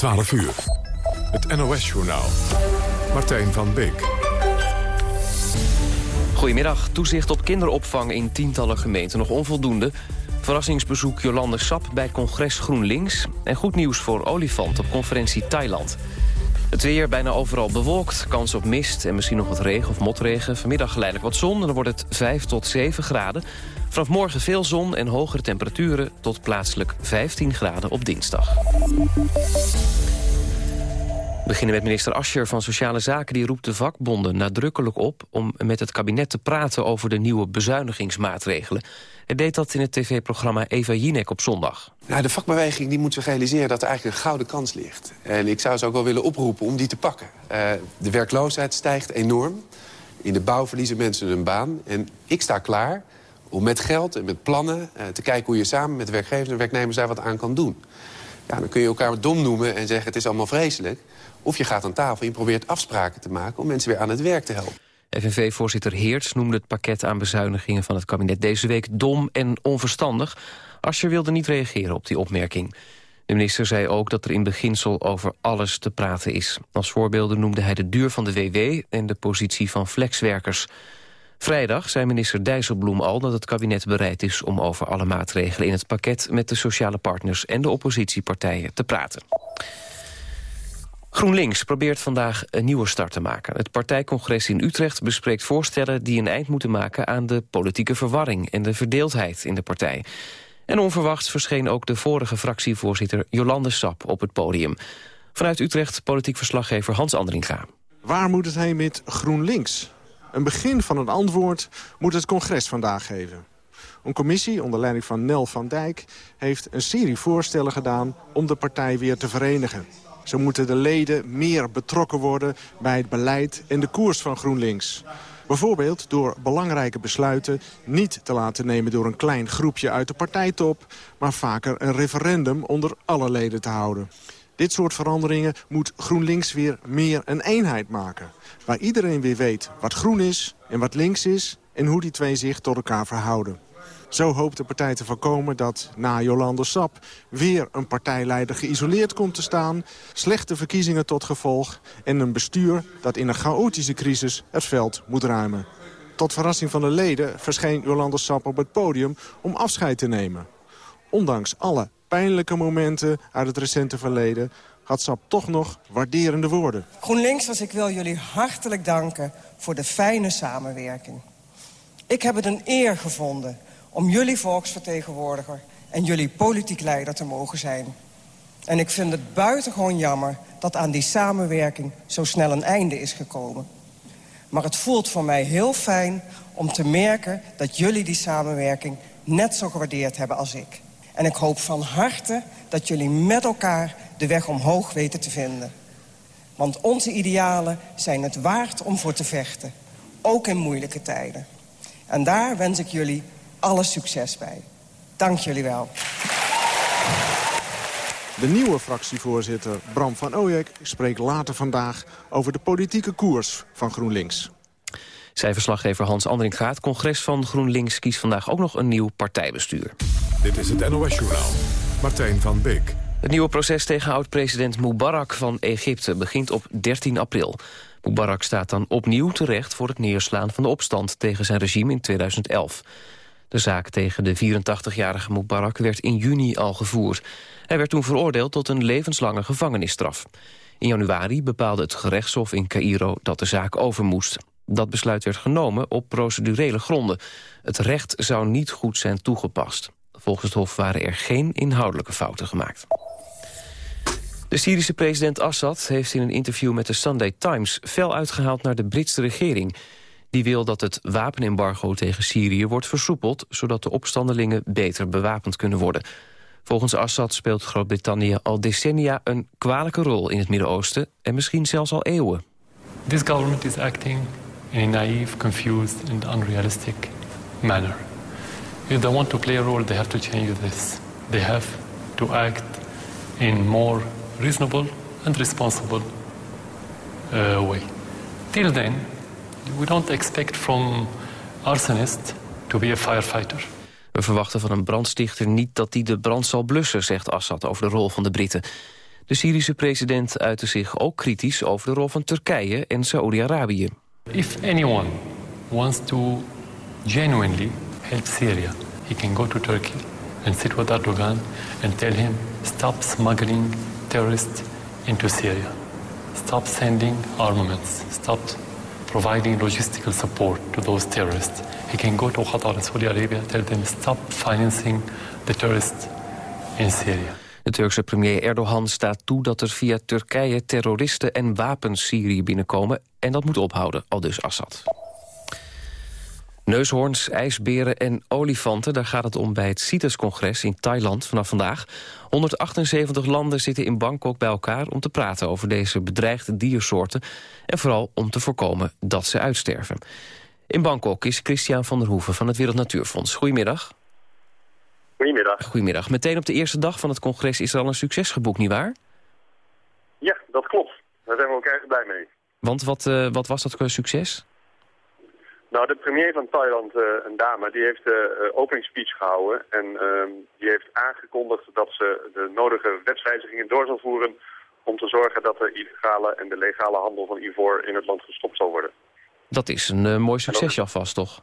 12 uur. Het NOS-journaal. Martijn van Beek. Goedemiddag. Toezicht op kinderopvang in tientallen gemeenten nog onvoldoende. Verrassingsbezoek Jolande Sap bij congres GroenLinks. En goed nieuws voor Olifant op conferentie Thailand. Het weer bijna overal bewolkt, kans op mist en misschien nog wat regen of motregen. Vanmiddag geleidelijk wat zon en dan wordt het 5 tot 7 graden. Vanaf morgen veel zon en hogere temperaturen tot plaatselijk 15 graden op dinsdag. We beginnen met minister Ascher van Sociale Zaken. Die roept de vakbonden nadrukkelijk op om met het kabinet te praten over de nieuwe bezuinigingsmaatregelen. Hij deed dat in het tv-programma Eva Jinek op zondag. Nou, de vakbeweging die moet zich realiseren dat er eigenlijk een gouden kans ligt. En ik zou ze ook wel willen oproepen om die te pakken. Uh, de werkloosheid stijgt enorm. In de bouw verliezen mensen hun baan. En ik sta klaar om met geld en met plannen uh, te kijken hoe je samen met werkgevers en werknemers daar wat aan kan doen. Ja, dan kun je elkaar dom noemen en zeggen het is allemaal vreselijk. Of je gaat aan tafel en probeert afspraken te maken om mensen weer aan het werk te helpen. FNV-voorzitter Heerts noemde het pakket aan bezuinigingen van het kabinet deze week dom en onverstandig. Asscher wilde niet reageren op die opmerking. De minister zei ook dat er in beginsel over alles te praten is. Als voorbeelden noemde hij de duur van de WW en de positie van flexwerkers. Vrijdag zei minister Dijsselbloem al dat het kabinet bereid is... om over alle maatregelen in het pakket met de sociale partners... en de oppositiepartijen te praten. GroenLinks probeert vandaag een nieuwe start te maken. Het partijcongres in Utrecht bespreekt voorstellen die een eind moeten maken... aan de politieke verwarring en de verdeeldheid in de partij. En onverwachts verscheen ook de vorige fractievoorzitter Jolande Sap op het podium. Vanuit Utrecht politiek verslaggever Hans Andringa. Waar moet het heen met GroenLinks? Een begin van een antwoord moet het congres vandaag geven. Een commissie onder leiding van Nel van Dijk heeft een serie voorstellen gedaan om de partij weer te verenigen. Zo moeten de leden meer betrokken worden bij het beleid en de koers van GroenLinks. Bijvoorbeeld door belangrijke besluiten niet te laten nemen door een klein groepje uit de partijtop... maar vaker een referendum onder alle leden te houden. Dit soort veranderingen moet GroenLinks weer meer een eenheid maken. Waar iedereen weer weet wat groen is en wat links is... en hoe die twee zich tot elkaar verhouden. Zo hoopt de partij te voorkomen dat na Jolande Sap... weer een partijleider geïsoleerd komt te staan... slechte verkiezingen tot gevolg... en een bestuur dat in een chaotische crisis het veld moet ruimen. Tot verrassing van de leden verscheen Jolande Sap op het podium om afscheid te nemen. Ondanks alle pijnlijke momenten uit het recente verleden... had Sap toch nog waarderende woorden. GroenLinks, ik wil jullie hartelijk danken voor de fijne samenwerking. Ik heb het een eer gevonden om jullie volksvertegenwoordiger en jullie politiek leider te mogen zijn. En ik vind het buitengewoon jammer dat aan die samenwerking zo snel een einde is gekomen. Maar het voelt voor mij heel fijn om te merken dat jullie die samenwerking net zo gewaardeerd hebben als ik. En ik hoop van harte dat jullie met elkaar de weg omhoog weten te vinden. Want onze idealen zijn het waard om voor te vechten. Ook in moeilijke tijden. En daar wens ik jullie alle succes bij. Dank jullie wel. De nieuwe fractievoorzitter Bram van Ooyek spreekt later vandaag... over de politieke koers van GroenLinks. Zij verslaggever Hans Andringa. Het congres van GroenLinks kiest vandaag ook nog een nieuw partijbestuur. Dit is het NOS-journaal. Martijn van Beek. Het nieuwe proces tegen oud-president Mubarak van Egypte begint op 13 april. Mubarak staat dan opnieuw terecht voor het neerslaan van de opstand tegen zijn regime in 2011. De zaak tegen de 84-jarige Mubarak werd in juni al gevoerd. Hij werd toen veroordeeld tot een levenslange gevangenisstraf. In januari bepaalde het gerechtshof in Cairo dat de zaak over moest. Dat besluit werd genomen op procedurele gronden. Het recht zou niet goed zijn toegepast. Volgens het Hof waren er geen inhoudelijke fouten gemaakt. De Syrische president Assad heeft in een interview met de Sunday Times... fel uitgehaald naar de Britse regering. Die wil dat het wapenembargo tegen Syrië wordt versoepeld... zodat de opstandelingen beter bewapend kunnen worden. Volgens Assad speelt Groot-Brittannië al decennia een kwalijke rol in het Midden-Oosten... en misschien zelfs al eeuwen. This government is acting in a naive, confused and unrealistic manner. If they want to play a role, they have to change this. They have to act in more reasonable and responsible uh, way. Till then, we don't expect from arsonist to be a firefighter. We verwachten van een brandstichter niet dat hij de brand zal blussen, zegt Assad over de rol van de Britten. De Syrische president uitte zich ook kritisch over de rol van Turkije en Saoedi-Arabië. If anyone wants to genuinely help Syria, he can go to Turkey and sit with Erdogan and tell him stop smuggling terrorists into Syria. Stop sending armaments. Stop providing logistical support to those terrorists. He can go to Qatar and Saudi Arabia tell them stop financing the terrorists in Syria. De Turkse premier Erdogan staat toe dat er via Turkije terroristen en wapens Syrië binnenkomen en dat moet ophouden, al dus Assad. Neushoorns, ijsberen en olifanten, daar gaat het om bij het CITES-congres in Thailand vanaf vandaag. 178 landen zitten in Bangkok bij elkaar om te praten over deze bedreigde diersoorten en vooral om te voorkomen dat ze uitsterven. In Bangkok is Christian van der Hoeven van het Wereld Natuurfonds. Goedemiddag. Goedemiddag. Goedemiddag. Meteen op de eerste dag van het congres is er al een succes geboekt, nietwaar? Ja, dat klopt. Daar zijn we ook erg blij mee. Want wat, uh, wat was dat succes? Nou, de premier van Thailand, uh, een dame, die heeft de uh, opening speech gehouden. En uh, die heeft aangekondigd dat ze de nodige wetswijzigingen door zal voeren... om te zorgen dat de illegale en de legale handel van ivoor in het land gestopt zal worden. Dat is een mooi succesje alvast, toch?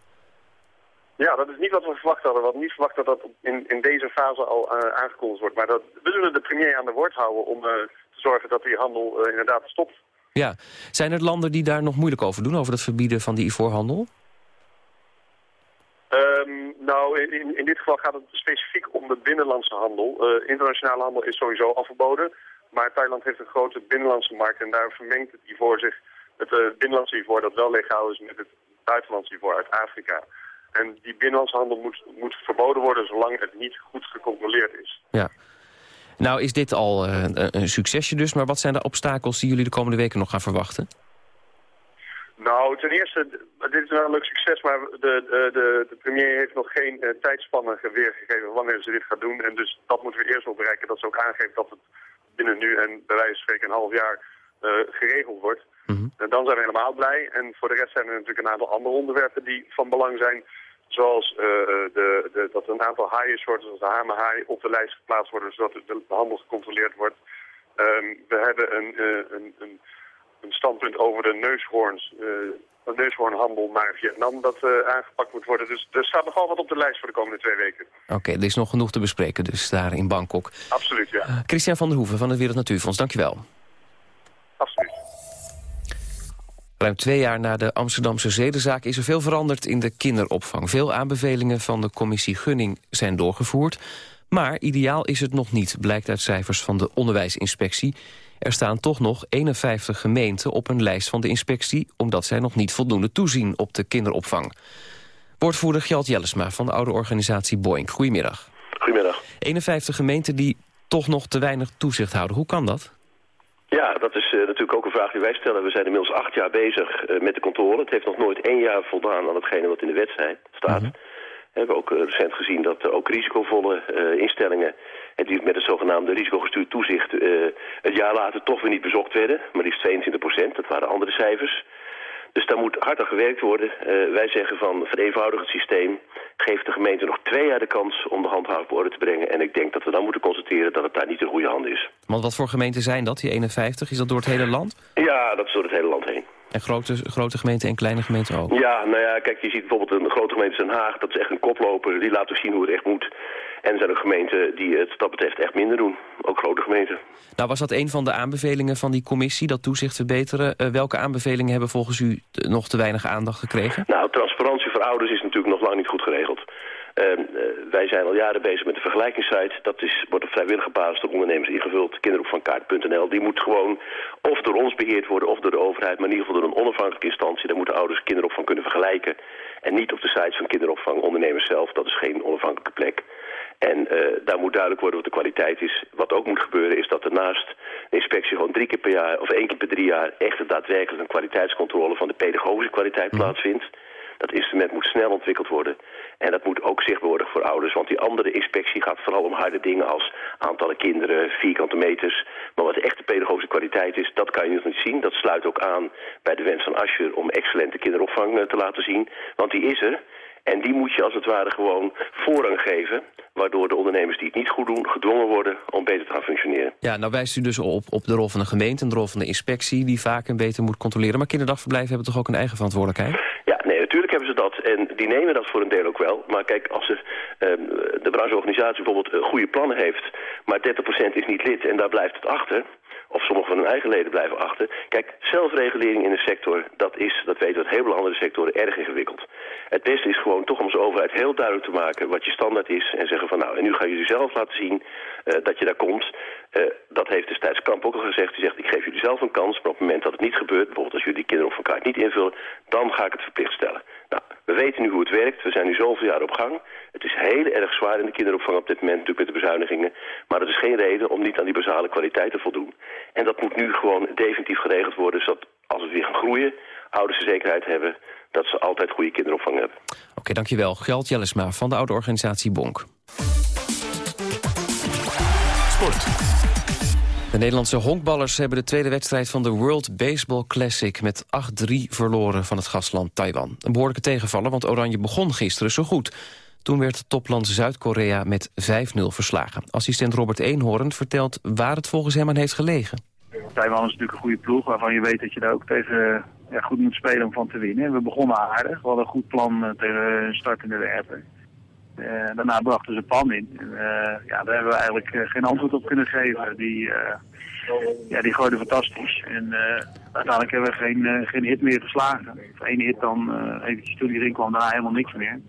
Ja, dat is niet wat we verwacht hadden. We hadden niet verwacht dat dat in, in deze fase al aangekondigd wordt. Maar dat, we zullen de premier aan de woord houden om te zorgen dat die handel inderdaad stopt. Ja. Zijn er landen die daar nog moeilijk over doen, over het verbieden van die ivoorhandel? Um, nou, in, in dit geval gaat het specifiek om de binnenlandse handel. Uh, internationale handel is sowieso al verboden. Maar Thailand heeft een grote binnenlandse markt en daar vermengt het ivoor zich, het uh, binnenlandse ivoor dat wel legaal is met het buitenlandse ivoor uit Afrika. En die binnenlandse handel moet, moet verboden worden zolang het niet goed gecontroleerd is. Ja. Nou is dit al uh, een succesje dus, maar wat zijn de obstakels die jullie de komende weken nog gaan verwachten? Nou, ten eerste, dit is wel een leuk succes, maar de, de, de, de premier heeft nog geen uh, tijdspannen weergegeven wanneer ze dit gaat doen. En dus dat moeten we eerst wel bereiken, dat ze ook aangeeft dat het binnen nu en bij wijze van spreken een half jaar uh, geregeld wordt. Mm -hmm. En dan zijn we helemaal blij. En voor de rest zijn er natuurlijk een aantal andere onderwerpen die van belang zijn. Zoals uh, de, de, dat een aantal haaiensoorten, zoals de hamerhaai, op de lijst geplaatst worden, zodat de handel gecontroleerd wordt. Um, we hebben een, een, een een standpunt over de neushoorns, de neushoornhandel naar Vietnam dat uh, aangepakt moet worden. Dus er staat nogal wat op de lijst voor de komende twee weken. Oké, okay, er is nog genoeg te bespreken dus daar in Bangkok. Absoluut, ja. Uh, Christian van der Hoeven van het Wereld Natuurfonds, dankjewel. Absoluut. Ruim twee jaar na de Amsterdamse zedenzaak is er veel veranderd in de kinderopvang. Veel aanbevelingen van de commissie Gunning zijn doorgevoerd. Maar ideaal is het nog niet, blijkt uit cijfers van de onderwijsinspectie. Er staan toch nog 51 gemeenten op een lijst van de inspectie... omdat zij nog niet voldoende toezien op de kinderopvang. Woordvoerder Gjalt Jellesma van de oude organisatie Boeing. Goedemiddag. Goedemiddag. 51 gemeenten die toch nog te weinig toezicht houden. Hoe kan dat? Ja, dat is uh, natuurlijk ook een vraag die wij stellen. We zijn inmiddels acht jaar bezig uh, met de controle. Het heeft nog nooit één jaar voldaan aan hetgene wat in de wet staat. -hmm. We hebben ook uh, recent gezien dat ook risicovolle instellingen en die met het zogenaamde risicogestuurd toezicht uh, het jaar later toch weer niet bezocht werden. Maar liefst 22 procent, dat waren andere cijfers. Dus daar moet hard aan gewerkt worden. Uh, wij zeggen van vereenvoudig het systeem. Geef de gemeente nog twee jaar de kans om de handhaaf op orde te brengen. En ik denk dat we dan moeten constateren dat het daar niet in goede handen is. Want wat voor gemeenten zijn dat, die 51? Is dat door het hele land? Ja, dat is door het hele land heen. En grote, grote gemeenten en kleine gemeenten ook? Ja, nou ja, kijk, je ziet bijvoorbeeld een grote gemeente Den Haag. Dat is echt een koploper. Die laat ook zien hoe het echt moet. En er zijn ook gemeenten die het dat betreft echt minder doen. Ook grote gemeenten. Nou, was dat een van de aanbevelingen van die commissie, dat toezicht verbeteren? Uh, welke aanbevelingen hebben volgens u nog te weinig aandacht gekregen? Nou, transparantie voor ouders is natuurlijk nog lang niet goed geregeld. Uh, uh, wij zijn al jaren bezig met de vergelijkingssite. Dat is, wordt op vrijwillige basis door ondernemers ingevuld. Kinderopvangkaart.nl. Die moet gewoon of door ons beheerd worden of door de overheid. Maar in ieder geval door een onafhankelijke instantie. Daar moeten ouders kinderopvang kunnen vergelijken. En niet op de site van kinderopvangondernemers zelf. Dat is geen onafhankelijke plek. En uh, daar moet duidelijk worden wat de kwaliteit is. Wat ook moet gebeuren is dat er naast de inspectie gewoon drie keer per jaar of één keer per drie jaar echt daadwerkelijk een kwaliteitscontrole van de pedagogische kwaliteit mm. Dat instrument moet snel ontwikkeld worden. En dat moet ook zichtbaar worden voor ouders. Want die andere inspectie gaat vooral om harde dingen als aantallen kinderen, vierkante meters. Maar wat de echte pedagogische kwaliteit is, dat kan je nog niet zien. Dat sluit ook aan bij de wens van Ascher om excellente kinderopvang te laten zien. Want die is er. En die moet je als het ware gewoon voorrang geven... waardoor de ondernemers die het niet goed doen gedwongen worden om beter te gaan functioneren. Ja, nou wijst u dus op, op de rol van de gemeente en de rol van de inspectie... die vaak en beter moet controleren. Maar kinderdagverblijven hebben toch ook een eigen verantwoordelijkheid? Ja, hebben ze dat. En die nemen dat voor een deel ook wel. Maar kijk, als ehm, de brancheorganisatie bijvoorbeeld uh, goede plannen heeft... maar 30% is niet lid en daar blijft het achter of sommige van hun eigen leden blijven achter. Kijk, zelfregulering in de sector, dat is, dat weten we uit heel veel andere sectoren, erg ingewikkeld. Het beste is gewoon toch om als overheid heel duidelijk te maken wat je standaard is. En zeggen van nou, en nu gaan jullie zelf laten zien uh, dat je daar komt. Uh, dat heeft destijds Kamp ook al gezegd. Die zegt, ik geef jullie zelf een kans. Maar op het moment dat het niet gebeurt, bijvoorbeeld als jullie die kinderopvangkaart niet invullen, dan ga ik het verplicht stellen. Nou, we weten nu hoe het werkt. We zijn nu zoveel jaar op gang. Het is heel erg zwaar in de kinderopvang op dit moment natuurlijk met de bezuinigingen. Maar dat is geen reden om niet aan die basale kwaliteit te voldoen. En dat moet nu gewoon definitief geregeld worden, zodat als we weer gaan groeien, ouders de zekerheid hebben dat ze altijd goede kinderopvang hebben. Oké, okay, dankjewel. Gjalt Jellesma van de oude organisatie Bonk. Sport. De Nederlandse honkballers hebben de tweede wedstrijd van de World Baseball Classic met 8-3 verloren van het gastland Taiwan. Een behoorlijke tegenvaller, want Oranje begon gisteren zo goed. Toen werd topland Zuid-Korea met 5-0 verslagen. Assistent Robert Eenhoorn vertelt waar het volgens hem aan heeft gelegen. Taiwan is natuurlijk een goede ploeg waarvan je weet dat je daar ook tegen ja, goed moet spelen om van te winnen. We begonnen aardig. We hadden een goed plan uh, tegen startende werper. Uh, daarna brachten ze pan in. Uh, ja, daar hebben we eigenlijk geen antwoord op kunnen geven. Die, ja, die gooiden fantastisch. En uiteindelijk hebben we geen, geen hit meer geslagen. Of één hit dan eventjes toen die erin kwam, daarna helemaal niks meer.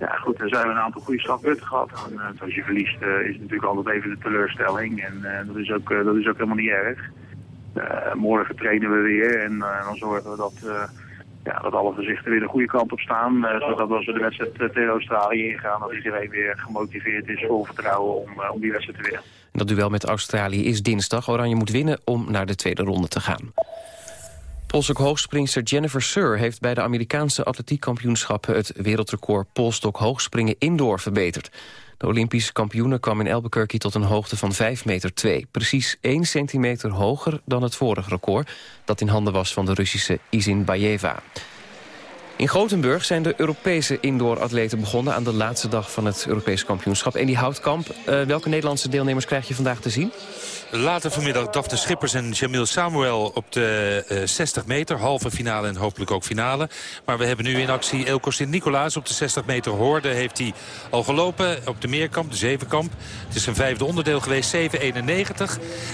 Ja goed, dan zijn we een aantal goede slagpunten gehad. En, als je verliest is het natuurlijk altijd even de teleurstelling. En dat, is ook, dat is ook helemaal niet erg. Uh, morgen trainen we weer en uh, dan zorgen we dat, uh, ja, dat alle gezichten weer de goede kant op staan. zodat als we de wedstrijd tegen Australië ingaan, dat iedereen weer gemotiveerd is, vol vertrouwen om, om die wedstrijd te winnen. Dat duel met Australië is dinsdag. Oranje moet winnen om naar de tweede ronde te gaan. Polstok hoogspringster Jennifer Sir heeft bij de Amerikaanse atletiekkampioenschappen het wereldrecord polstok hoogspringen indoor verbeterd. De Olympische kampioene kwam in Albuquerque tot een hoogte van 5 meter 2. Precies 1 centimeter hoger dan het vorige record... dat in handen was van de Russische Izin Bayeva. In Gothenburg zijn de Europese indoor-atleten begonnen... aan de laatste dag van het Europese kampioenschap. En die houtkamp, uh, welke Nederlandse deelnemers krijg je vandaag te zien? Later vanmiddag Daphne Schippers en Jamil Samuel op de uh, 60 meter. Halve finale en hopelijk ook finale. Maar we hebben nu in actie Elko Sint-Nicolaas. Op de 60 meter hoorde heeft hij al gelopen. Op de meerkamp, de zevenkamp. Het is een vijfde onderdeel geweest, 7,91.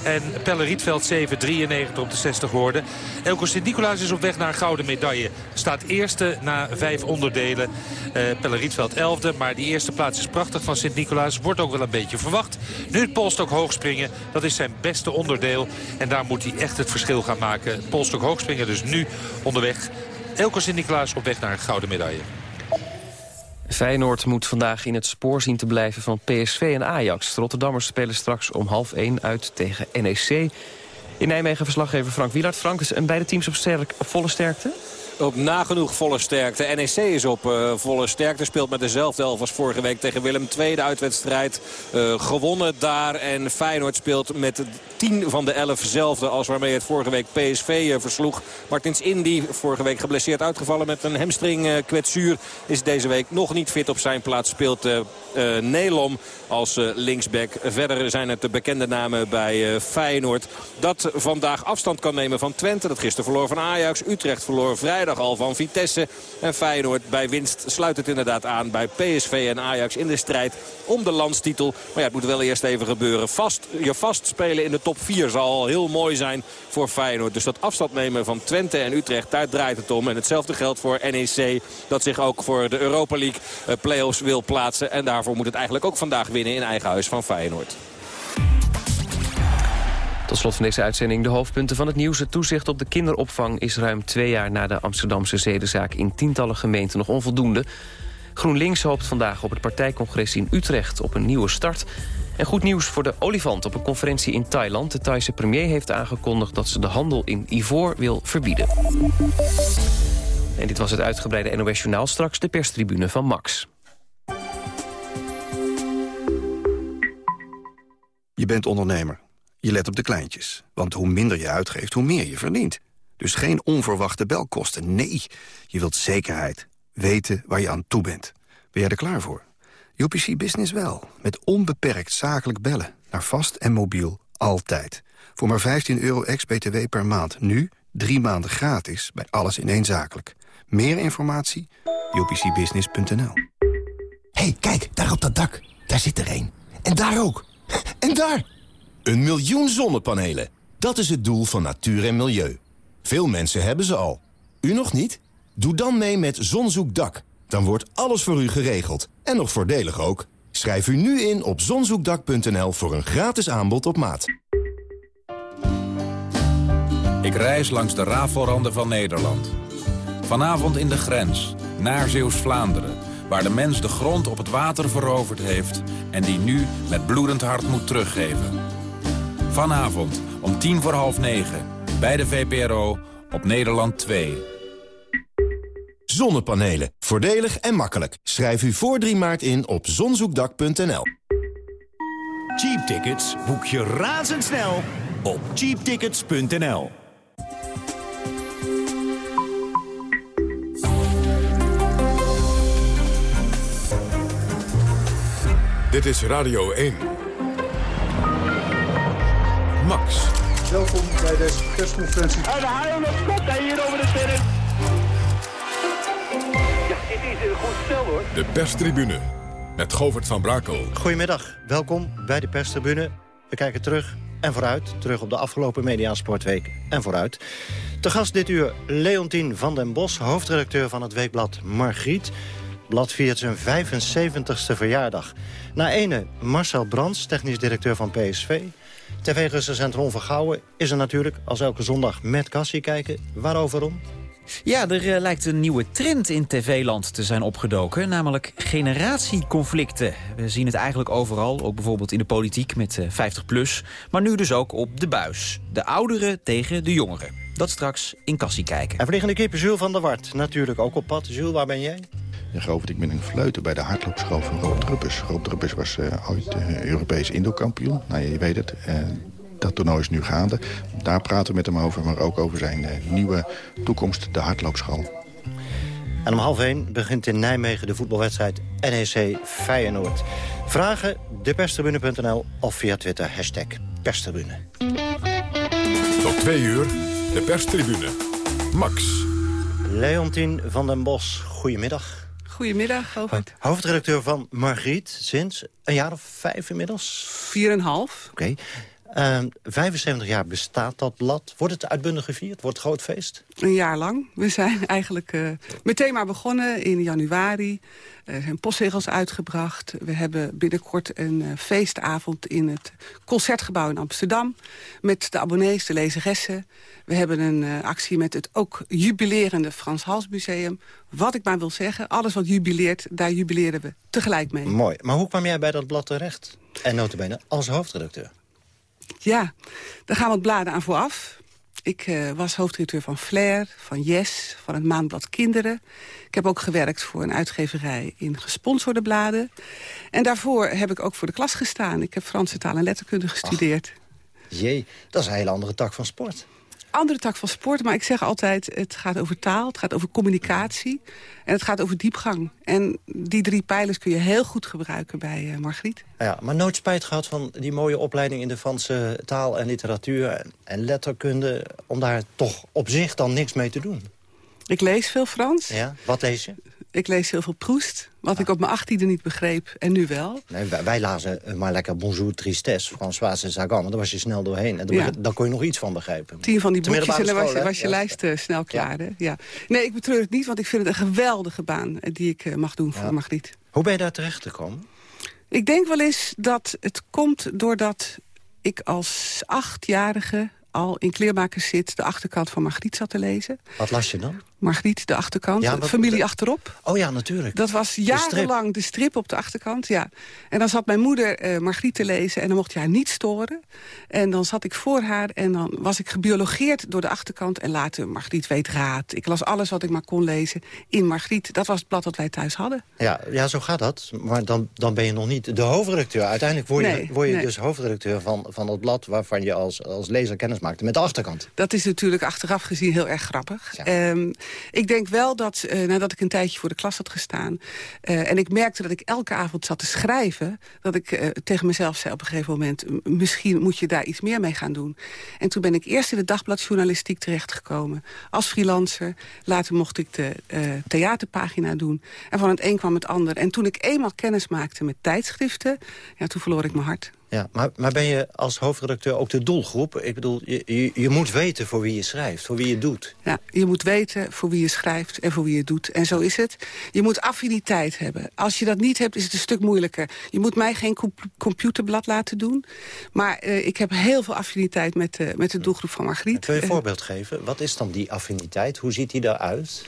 En Pelle Rietveld 7,93 op de 60 hoorde. Elko Sint-Nicolaas is op weg naar een gouden medaille. Staat eerste na vijf onderdelen. Uh, Pelle Rietveld elfde. Maar die eerste plaats is prachtig van Sint-Nicolaas. Wordt ook wel een beetje verwacht. Nu het polstok hoog springen. Dat is zijn beste onderdeel. En daar moet hij echt het verschil gaan maken. Polstok hoogspringen dus nu onderweg. Elko Sint-Nicolaas op weg naar een gouden medaille. Feyenoord moet vandaag in het spoor zien te blijven van PSV en Ajax. Rotterdammers spelen straks om half 1 uit tegen NEC. In Nijmegen verslaggever Frank Wielaert. Frank, en beide teams op volle sterkte? Op nagenoeg volle sterkte. NEC is op uh, volle sterkte. Speelt met dezelfde elf als vorige week tegen Willem. Tweede uitwedstrijd uh, gewonnen daar. En Feyenoord speelt met 10 van de 11 zelfde als waarmee het vorige week PSV uh, eh, versloeg. Martins Indy, vorige week geblesseerd uitgevallen met een hamstring kwetsuur. Is deze week nog niet fit op zijn plaats. Speelt Nelom als linksback. Verder zijn het de bekende namen bij Feyenoord. Dat vandaag afstand kan nemen van Twente. Dat gisteren verloor van Ajax. Utrecht verloor vrijdag al van Vitesse. En Feyenoord bij winst sluit het inderdaad aan bij PSV en Ajax in de strijd om de landstitel. Maar ja, het moet wel eerst even gebeuren. Vast, je vast spelen in de top 4 zal al heel mooi zijn voor Feyenoord. Dus dat afstand nemen van Twente en Utrecht, daar draait het om. En hetzelfde geldt voor NEC, dat zich ook voor de Europa League eh, play-offs wil plaatsen. En daarvoor moet het eigenlijk ook vandaag winnen in eigen huis van Feyenoord. Tot slot van deze uitzending de hoofdpunten van het nieuws. Het toezicht op de kinderopvang is ruim twee jaar na de Amsterdamse zedenzaak... in tientallen gemeenten nog onvoldoende. GroenLinks hoopt vandaag op het partijcongres in Utrecht op een nieuwe start. En goed nieuws voor de olifant op een conferentie in Thailand. De Thaise premier heeft aangekondigd dat ze de handel in ivoor wil verbieden. En dit was het uitgebreide NOS Journaal. Straks de perstribune van Max. Je bent ondernemer. Je let op de kleintjes, want hoe minder je uitgeeft, hoe meer je verdient. Dus geen onverwachte belkosten, nee. Je wilt zekerheid. Weten waar je aan toe bent. Ben jij er klaar voor? UPC Business wel. Met onbeperkt zakelijk bellen. Naar vast en mobiel. Altijd. Voor maar 15 euro ex-BTW per maand. Nu drie maanden gratis bij alles in één zakelijk. Meer informatie? upcbusiness.nl hey, kijk, daar op dat dak. Daar zit er één. En daar ook. En daar! Een miljoen zonnepanelen. Dat is het doel van natuur en milieu. Veel mensen hebben ze al. U nog niet? Doe dan mee met Zonzoekdak. Dan wordt alles voor u geregeld. En nog voordelig ook. Schrijf u nu in op zonzoekdak.nl voor een gratis aanbod op maat. Ik reis langs de rafelranden van Nederland. Vanavond in de grens, naar Zeeuws-Vlaanderen... waar de mens de grond op het water veroverd heeft... en die nu met bloedend hart moet teruggeven. Vanavond om tien voor half negen, bij de VPRO op Nederland 2. Zonnepanelen. Voordelig en makkelijk. Schrijf u voor 3 maart in op zonzoekdak.nl. Cheap tickets boek je razendsnel op cheaptickets.nl. Dit is Radio 1. Max. Welkom bij deze persconferentie. En de haal op kop hier over de sterren. Ja, dit is een goed stel hoor. De perstribune met Govert van Brakel. Goedemiddag, welkom bij de perstribune. We kijken terug en vooruit. Terug op de afgelopen Media Sportweek en vooruit. Te gast dit uur Leontien van den Bos, hoofdredacteur van het weekblad Margriet. Blad viert zijn 75ste verjaardag. Na ene Marcel Brands, technisch directeur van PSV. TV-recensent Ron Vergouwen is er natuurlijk als elke zondag met Cassie kijken. Waarover om? Ja, er eh, lijkt een nieuwe trend in tv-land te zijn opgedoken. Namelijk generatieconflicten. We zien het eigenlijk overal, ook bijvoorbeeld in de politiek met 50PLUS. Maar nu dus ook op de buis. De ouderen tegen de jongeren. Dat straks in Cassie kijken. En vliegende kippen Jules van der Wart. Natuurlijk ook op pad. Jules, waar ben jij? Ja, Govert, ik ben een fluiten bij de hardloopschool van Rob Druppers. Rob Druppers was uh, ooit uh, Europees indoorkampioen. Nou, je weet het. Uh, dat toernooi is nu gaande. Daar praten we met hem over, maar ook over zijn nieuwe toekomst, de hardloopschool. En om half één begint in Nijmegen de voetbalwedstrijd NEC Feyenoord. Vragen deperstribune.nl of via Twitter hashtag perstribune. Tot twee uur, de perstribune. Max. Leontien van den Bos, goedemiddag. Goedemiddag, Govert. Hoofdredacteur van Margriet, sinds een jaar of vijf inmiddels? Vier en een half. Oké. Okay. Uh, 75 jaar bestaat dat blad. Wordt het uitbundig gevierd? Wordt het groot feest? Een jaar lang. We zijn eigenlijk uh, meteen maar begonnen in januari. Er zijn postzegels uitgebracht. We hebben binnenkort een uh, feestavond in het Concertgebouw in Amsterdam. Met de abonnees, de lezeressen. We hebben een uh, actie met het ook jubilerende Frans Hals Museum. Wat ik maar wil zeggen, alles wat jubileert, daar jubileren we tegelijk mee. Mooi. Maar hoe kwam jij bij dat blad terecht? En notabene als hoofdredacteur. Ja, daar gaan wat bladen aan vooraf. Ik uh, was hoofdredacteur van Flair, van Yes, van het maandblad Kinderen. Ik heb ook gewerkt voor een uitgeverij in gesponsorde bladen. En daarvoor heb ik ook voor de klas gestaan. Ik heb Franse taal en letterkunde gestudeerd. Ach, jee, dat is een hele andere tak van sport andere tak van sport, maar ik zeg altijd... het gaat over taal, het gaat over communicatie en het gaat over diepgang. En die drie pijlers kun je heel goed gebruiken bij uh, Margriet. Ja, maar nooit spijt gehad van die mooie opleiding... in de Franse taal en literatuur en, en letterkunde... om daar toch op zich dan niks mee te doen? Ik lees veel Frans. Ja, wat lees je? Ik lees heel veel Proest, wat ik op mijn achttiende niet begreep en nu wel. Nee, wij, wij lazen maar lekker Bonjour Tristesse, Françoise Sagan. Maar daar was je snel doorheen. En daar ja. kon je nog iets van begrijpen. Tien van die boekjes en dan was je, was je ja. lijst uh, snel klaar. Ja. ja. Nee, ik betreur het niet, want ik vind het een geweldige baan... die ik uh, mag doen voor Margriet. Hoe ben je daar terecht gekomen? Ik denk wel eens dat het komt doordat ik als achtjarige al in kleermakers zit... de achterkant van Margriet zat te lezen. Wat las je dan? Margriet, de achterkant. Ja, wat, familie achterop. Oh ja, natuurlijk. Dat was jarenlang de strip. op de achterkant, ja. En dan zat mijn moeder uh, Margriet te lezen en dan mocht je haar niet storen. En dan zat ik voor haar en dan was ik gebiologeerd door de achterkant. En later Margriet weet raad. Ik las alles wat ik maar kon lezen in Margriet. Dat was het blad dat wij thuis hadden. Ja, ja zo gaat dat. Maar dan, dan ben je nog niet de hoofdredacteur. Uiteindelijk word je, nee, word je nee. dus hoofdredacteur van, van het blad... waarvan je als, als lezer kennis maakte met de achterkant. Dat is natuurlijk achteraf gezien heel erg grappig. Ja. Um, Ik denk wel dat, uh, nadat ik een tijdje voor de klas had gestaan... Uh, en ik merkte dat ik elke avond zat te schrijven... dat ik uh, tegen mezelf zei op een gegeven moment... misschien moet je daar iets meer mee gaan doen. En toen ben ik eerst in de dagbladjournalistiek terechtgekomen. Als freelancer. Later mocht ik de theaterpagina doen. En van het een kwam het ander. En toen ik eenmaal kennis maakte met tijdschriften... Ja, toen verloor ik mijn hart. Ja, maar, maar ben je als hoofdredacteur ook de doelgroep? Ik bedoel, je, je, je, moet weten voor wie je schrijft, voor wie je doet. Ja, je moet weten voor wie je schrijft en voor wie je doet. En zo is het. Je moet affiniteit hebben. Als je dat niet hebt, is het een stuk moeilijker. Je moet mij geen computerblad laten doen. Maar uh, ik heb heel veel affiniteit met, uh, met de doelgroep van Margriet. Kun je een voorbeeld geven? Wat is dan die affiniteit? Hoe ziet die eruit?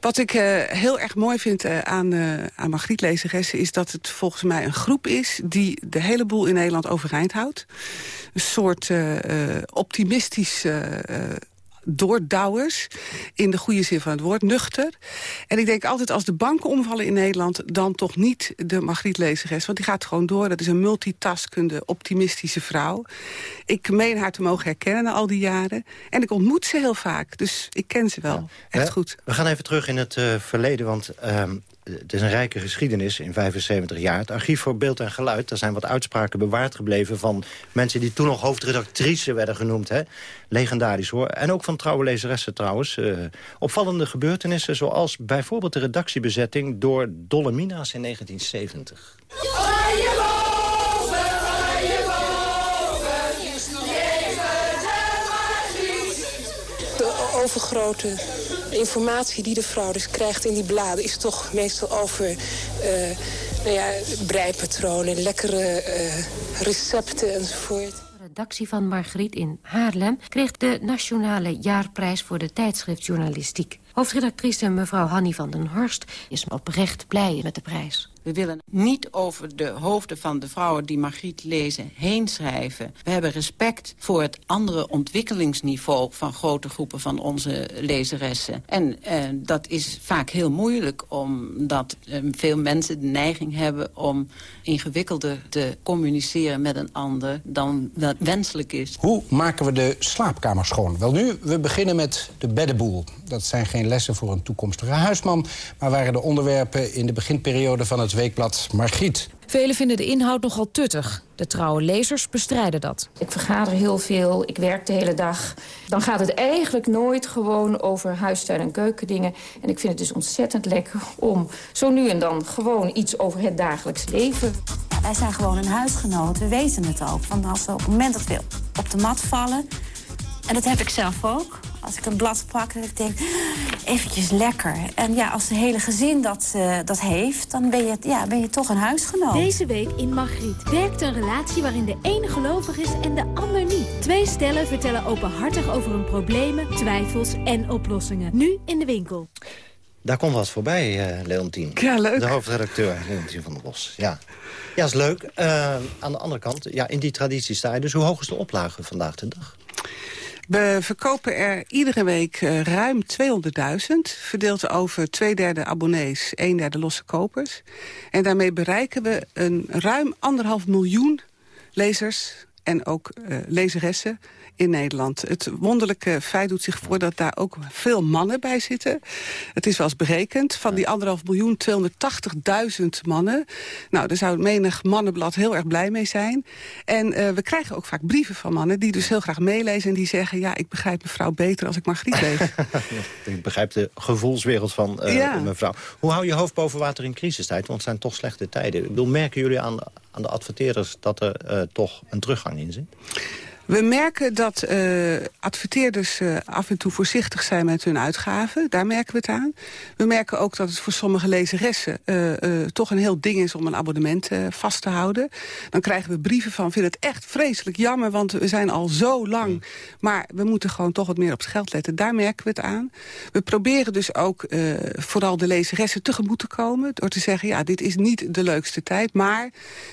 Wat ik uh, heel erg mooi vind uh, aan, uh, aan Margriet Lezeressen... is dat het volgens mij een groep is die de hele boel in Nederland overeind houdt. Een soort optimistisch doordouwers. In de goede zin van het woord, nuchter. En ik denk altijd als de banken omvallen in Nederland... dan toch niet de Margriet Lezeres. Want die gaat gewoon door. Dat is een multitaskende, optimistische vrouw. Ik meen haar te mogen herkennen na al die jaren. En ik ontmoet ze heel vaak. Dus ik ken ze wel. Echt goed. We gaan even terug in het uh, verleden. Want uh, het is een rijke geschiedenis in 75 jaar. Het archief voor beeld en geluid, daar zijn wat uitspraken bewaard gebleven... van mensen die toen nog hoofdredactrice werden genoemd. Hè? Legendarisch hoor. En ook van trouwe lezeressen trouwens. Uh, opvallende gebeurtenissen zoals bijvoorbeeld de redactiebezetting... door Dolomina's in 1970. overgrote informatie die de vrouw dus krijgt in die bladen... is toch meestal over uh, nou ja, breipatronen, lekkere uh, recepten enzovoort. De redactie van Margriet in Haarlem kreeg de Nationale Jaarprijs voor de tijdschriftjournalistiek. Hoofdredactrice mevrouw Hanny van den Horst is oprecht blij met de prijs. We willen niet over de hoofden van de vrouwen die Margriet lezen heen schrijven. We hebben respect voor het andere ontwikkelingsniveau van grote groepen van onze lezeressen. En eh, dat is vaak heel moeilijk omdat eh, veel mensen de neiging hebben om ingewikkelder te communiceren met een ander dan wenselijk is. Hoe maken we de slaapkamer schoon? Wel nu, we beginnen met de beddenboel. Dat zijn geen lessen voor een toekomstige huisman... maar waren de onderwerpen in de beginperiode van het weekblad Margriet. Velen vinden de inhoud nogal tuttig. De trouwe lezers bestrijden dat. Ik vergader heel veel, ik werk de hele dag. Dan gaat het eigenlijk nooit gewoon over huistuin- en keukendingen. En ik vind het dus ontzettend lekker om zo nu en dan gewoon iets over het dagelijks leven. Wij zijn gewoon een huisgenoot, we weten het ook. Want als we op het moment dat we op de mat vallen... en dat heb ik zelf ook als ik een blad pak, dat ik denk, eventjes lekker. En ja, als het hele gezin dat, uh, dat heeft, dan ben je, ja, ben je toch een huisgenoot. Deze week in Margriet werkt een relatie waarin de een gelovig is en de ander niet. Twee stellen vertellen openhartig over hun problemen, twijfels en oplossingen. Nu in de winkel. Daar komt wat voorbij, uh, Leontien. Ja, leuk. De hoofdredacteur, Leontien van der Bos. Ja, ja is leuk. Uh, aan de andere kant, ja, in die traditie sta je. Dus hoe hoog is de oplage vandaag de dag? We verkopen er iedere week uh, ruim 200.000. Verdeeld over twee derde abonnees, een derde losse kopers. En daarmee bereiken we een ruim anderhalf miljoen lezers en ook uh, lezeressen in Nederland. Het wonderlijke feit doet zich voor dat daar ook veel mannen bij zitten. Het is wel eens berekend. Van die anderhalf miljoen, 280.000 mannen. Nou, daar zou menig mannenblad heel erg blij mee zijn. En uh, we krijgen ook vaak brieven van mannen die dus heel graag meelezen... en die zeggen, ja, ik begrijp mevrouw beter als ik Margriet lees. ik begrijp de gevoelswereld van uh, ja. mevrouw. Hoe hou je hoofd boven water in crisistijd? Want het zijn toch slechte tijden. Ik bedoel, merken jullie aan, aan de adverteerders dat er uh, toch een teruggang in zit? We merken dat uh, adverteerders uh, af en toe voorzichtig zijn met hun uitgaven. Daar merken we het aan. We merken ook dat het voor sommige lezeressen uh, toch een heel ding is om een abonnement vast te houden. Dan krijgen we brieven van, vinden het echt vreselijk jammer, want we zijn al zo lang. Maar we moeten gewoon toch wat meer op het geld letten. Daar merken we het aan. We proberen dus ook vooral de lezeressen tegemoet te komen. Door te zeggen, ja, dit is niet de leukste tijd. Maar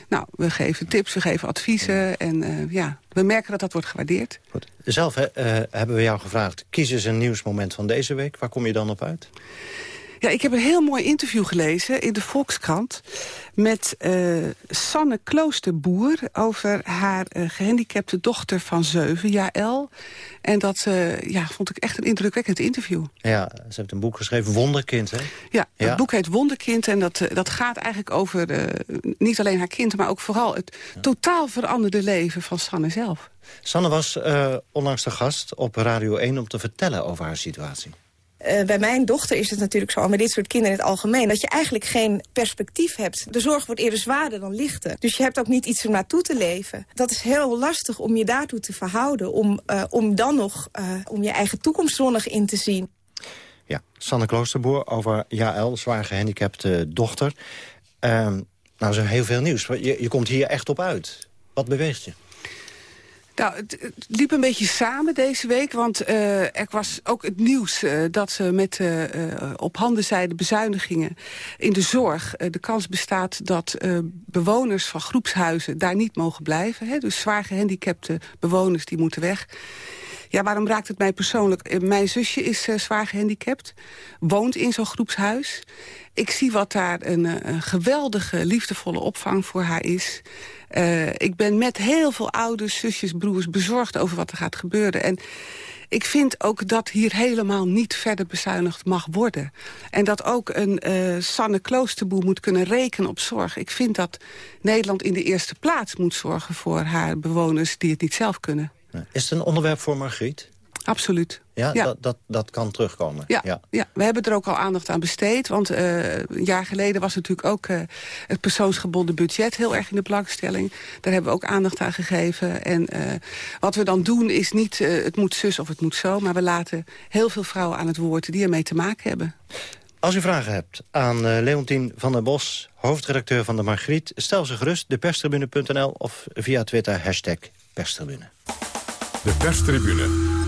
nou, we geven tips, we geven adviezen en ja, we merken dat dat wordt gewaardeerd. Goed. Zelf uh, hebben we jou gevraagd, kies eens een nieuwsmoment van deze week. Waar kom je dan op uit? Ja, ik heb een heel mooi interview gelezen in de Volkskrant... met uh, Sanne Kloosterboer over haar uh, gehandicapte dochter van zeven, Jaël. En dat uh, ja, vond ik echt een indrukwekkend interview. Ja, ze heeft een boek geschreven, Wonderkind, hè? Ja, het boek heet Wonderkind en dat, dat gaat eigenlijk over niet alleen haar kind... maar ook vooral het totaal veranderde leven van Sanne zelf. Sanne was onlangs de gast op Radio 1 om te vertellen over haar situatie. Uh, bij mijn dochter is het natuurlijk zo, met dit soort kinderen in het algemeen... dat je eigenlijk geen perspectief hebt. De zorg wordt eerder zwaarder dan lichter. Dus je hebt ook niet iets om naartoe te leven. Dat is heel lastig om je daartoe te verhouden. Om, uh, om dan nog uh, om je eigen toekomst zonnig in te zien. Ja, Sanne Kloosterboer over Jaël, zwaar gehandicapte dochter. nou, er is heel veel nieuws. Je, je komt hier echt op uit. Wat beweegt je? Nou, het, liep een beetje samen deze week, want uh, er was ook het nieuws uh, dat ze met uh, op handen zijde bezuinigingen in de zorg de kans bestaat dat bewoners van groepshuizen daar niet mogen blijven. Hè? Dus zwaar gehandicapte bewoners die moeten weg. Ja, waarom raakt het mij persoonlijk? Mijn zusje is zwaar gehandicapt, woont in zo'n groepshuis. Ik zie wat daar een, een geweldige, liefdevolle opvang voor haar is. Uh, ik ben met heel veel ouders, zusjes, broers bezorgd over wat er gaat gebeuren. En ik vind ook dat hier helemaal niet verder bezuinigd mag worden. En dat ook een uh, Sanne Kloosterboer moet kunnen rekenen op zorg. Ik vind dat Nederland in de eerste plaats moet zorgen voor haar bewoners die het niet zelf kunnen. Is het een onderwerp voor Margriet? Absoluut. Ja, Dat, dat, dat kan terugkomen. Ja, ja, ja. we hebben er ook al aandacht aan besteed. Want uh, een jaar geleden was natuurlijk ook uh, het persoonsgebonden budget heel erg in de belangstelling. Daar hebben we ook aandacht aan gegeven. En uh, wat we dan doen is niet het moet zus of het moet zo. Maar we laten heel veel vrouwen aan het woord die ermee te maken hebben. Als u vragen hebt aan uh, Leontien van der Bos, hoofdredacteur van de Margriet... stel ze gerust, deperstribune.nl of via Twitter, hashtag perstribune. De perstribune.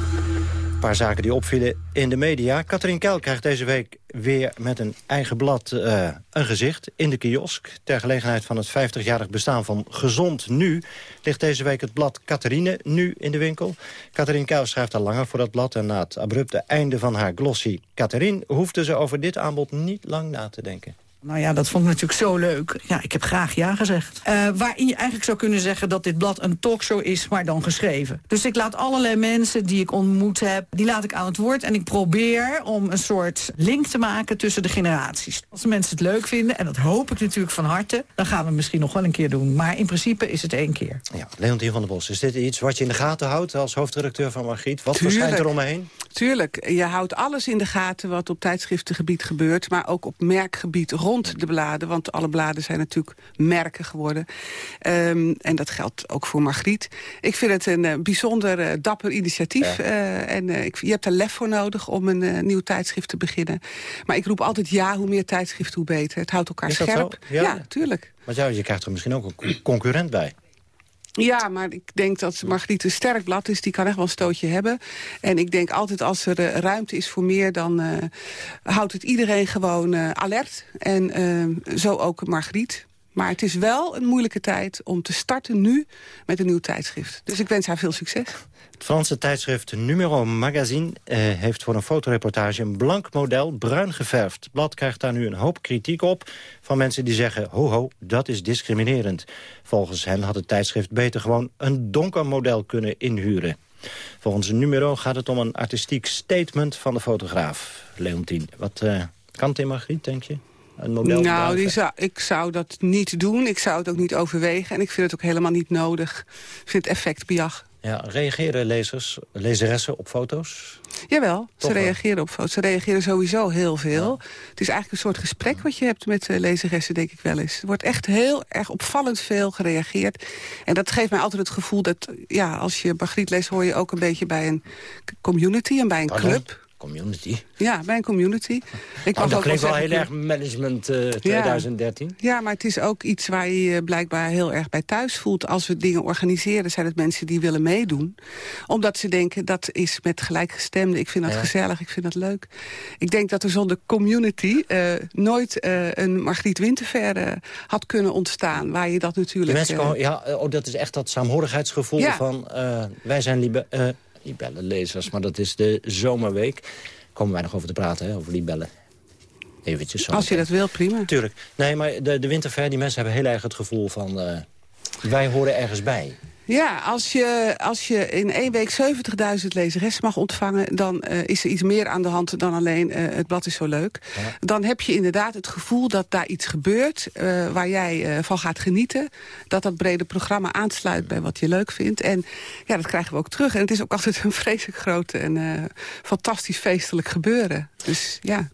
Een paar zaken die opvielen in de media. Katrien Kel krijgt deze week weer met een eigen blad uh, een gezicht in de kiosk. Ter gelegenheid van het 50-jarig bestaan van Gezond Nu... ligt deze week het blad Catharine Nu in de winkel. Katrien Kel schrijft al langer voor dat blad... en na het abrupte einde van haar glossy Catherine... hoefde ze over dit aanbod niet lang na te denken. Nou ja, dat vond ik natuurlijk zo leuk. Ja, ik heb graag ja gezegd. Uh, waarin je eigenlijk zou kunnen zeggen dat dit blad een talkshow is, maar dan geschreven. Dus ik laat allerlei mensen die ik ontmoet heb, die laat ik aan het woord. En ik probeer om een soort link te maken tussen de generaties. Als de mensen het leuk vinden, en dat hoop ik natuurlijk van harte... dan gaan we het misschien nog wel een keer doen. Maar in principe is het één keer. Ja, Leontien van der Bos, is dit iets wat je in de gaten houdt... als hoofdredacteur van Margriet? Wat verschijnt er om me heen? Tuurlijk. Je houdt alles in de gaten wat op tijdschriftengebied gebeurt... maar ook op merkgebied rond de bladen. Want alle bladen zijn natuurlijk merken geworden. Um, en dat geldt ook voor Margriet. Ik vind het een uh, bijzonder uh, dapper initiatief. Ja. Uh, en ik, je hebt er lef voor nodig om een nieuw tijdschrift te beginnen. Maar ik roep altijd ja, hoe meer tijdschrift, hoe beter. Het houdt elkaar scherp. Ja? ja, tuurlijk. Maar ja, je krijgt er misschien ook een concurrent bij. Ja, maar ik denk dat Margriet een sterk blad is. Die kan echt wel een stootje hebben. En ik denk altijd als er uh, ruimte is voor meer... dan uh, houdt het iedereen gewoon uh, alert. En zo ook Margriet. Maar het is wel een moeilijke tijd om te starten nu met een nieuw tijdschrift. Dus ik wens haar veel succes. Het Franse tijdschrift Numero Magazine eh, heeft voor een fotoreportage een blank model bruin geverfd. Blad krijgt daar nu een hoop kritiek op van mensen die zeggen... ho ho, dat is discriminerend. Volgens hen had het tijdschrift beter gewoon een donker model kunnen inhuren. Volgens Numero gaat het om een artistiek statement van de fotograaf. Leontien, wat uh, kan in Margriet, denk je? Een model nou, die zou, ik zou dat niet doen. Ik zou het ook niet overwegen. En ik vind het ook helemaal niet nodig. Ik vind het effectbejag. Ja, reageren lezers, lezeressen op foto's? Jawel, Toch ze reageren op foto's. Ze reageren sowieso heel veel. Ja. Het is eigenlijk een soort gesprek wat je hebt met uh, lezeressen, denk ik wel eens. Er wordt echt heel erg opvallend veel gereageerd. En dat geeft mij altijd het gevoel dat, ja, als je Margriet leest... hoor je ook een beetje bij een community en bij een Pardon? club. Community? Ja, bij een community. Ik oh, dat klinkt wel heel erg management uh, 2013. Ja. ja, maar het is ook iets waar je je blijkbaar heel erg bij thuis voelt. Als we dingen organiseren, zijn het mensen die willen meedoen. Omdat ze denken, dat is met gelijkgestemden. Ik vind dat ja. gezellig, ik vind dat leuk. Ik denk dat er zonder community uh, nooit uh, een Margriet Winterver uh, had kunnen ontstaan. Waar je dat natuurlijk... De mensen komen, ja, oh, dat is echt dat saamhorigheidsgevoel ja. van... wij zijn libellenlezers, maar dat is de zomerweek. Komen wij nog over te praten, hè, over libellen. eventjes zo. Als je dat wil, prima. Tuurlijk. Nee, maar de, de winterfair, die mensen hebben heel erg het gevoel van... Uh, wij horen ergens bij. Ja, als je, als je in één week 70.000 lezeressen mag ontvangen... dan uh, is er iets meer aan de hand dan alleen uh, het blad is zo leuk. Dan heb je inderdaad het gevoel dat daar iets gebeurt... Uh, waar jij van gaat genieten. Dat dat brede programma aansluit bij wat je leuk vindt. En ja, dat krijgen we ook terug. En het is ook altijd een vreselijk groot en fantastisch feestelijk gebeuren. Dus ja...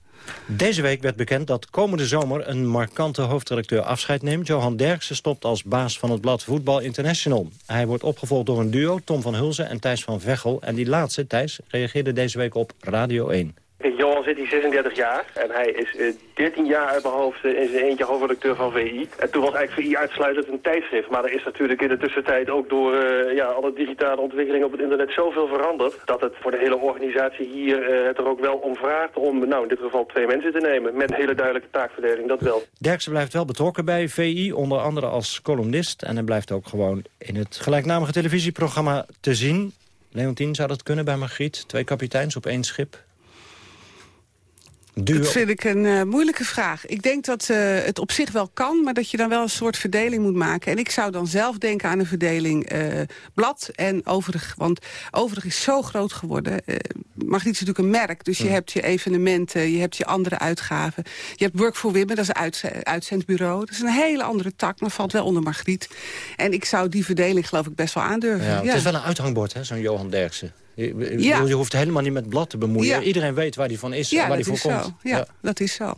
Deze week werd bekend dat komende zomer een markante hoofdredacteur afscheid neemt. Johan Derksen stopt als baas van het blad Voetbal International. Hij wordt opgevolgd door een duo, Tom van Hulzen en Thijs van Veghel. En die laatste, Thijs, reageerde deze week op Radio 1. Johan zit hier 36 jaar en hij is uh, 13 jaar uit mijn hoofd uh, in zijn eentje hoofdredacteur van VI. En toen was eigenlijk VI uitsluitend een tijdschrift. Maar er is natuurlijk in de tussentijd ook door uh, ja, alle digitale ontwikkelingen op het internet zoveel veranderd. Dat het voor de hele organisatie hier het er ook wel om vraagt om nou, in dit geval twee mensen te nemen. Met hele duidelijke taakverdeling, dat wel. Derksen blijft wel betrokken bij VI, onder andere als columnist. En hij blijft ook gewoon in het gelijknamige televisieprogramma te zien. Leontien, zou dat kunnen bij Margriet? Twee kapiteins op één schip? Duo. Dat vind ik een uh, moeilijke vraag. Ik denk dat uh, het op zich wel kan, maar dat je dan wel een soort verdeling moet maken. En ik zou dan zelf denken aan een verdeling uh, blad en overig. Want overig is zo groot geworden. Magriet is natuurlijk een merk, dus je hebt je evenementen, je hebt je andere uitgaven. Je hebt Work for Women, dat is een uitz uitzendbureau. Dat is een hele andere tak, maar valt wel onder Margriet. En ik zou die verdeling geloof ik best wel aandurven. Ja, ja. Het is wel een uithangbord, hè, zo'n Johan Derksen. Je, ja. je, hoeft helemaal niet met blad te bemoeien. Ja. Iedereen weet waar die van is en waar die voor komt. Ja, dat is zo.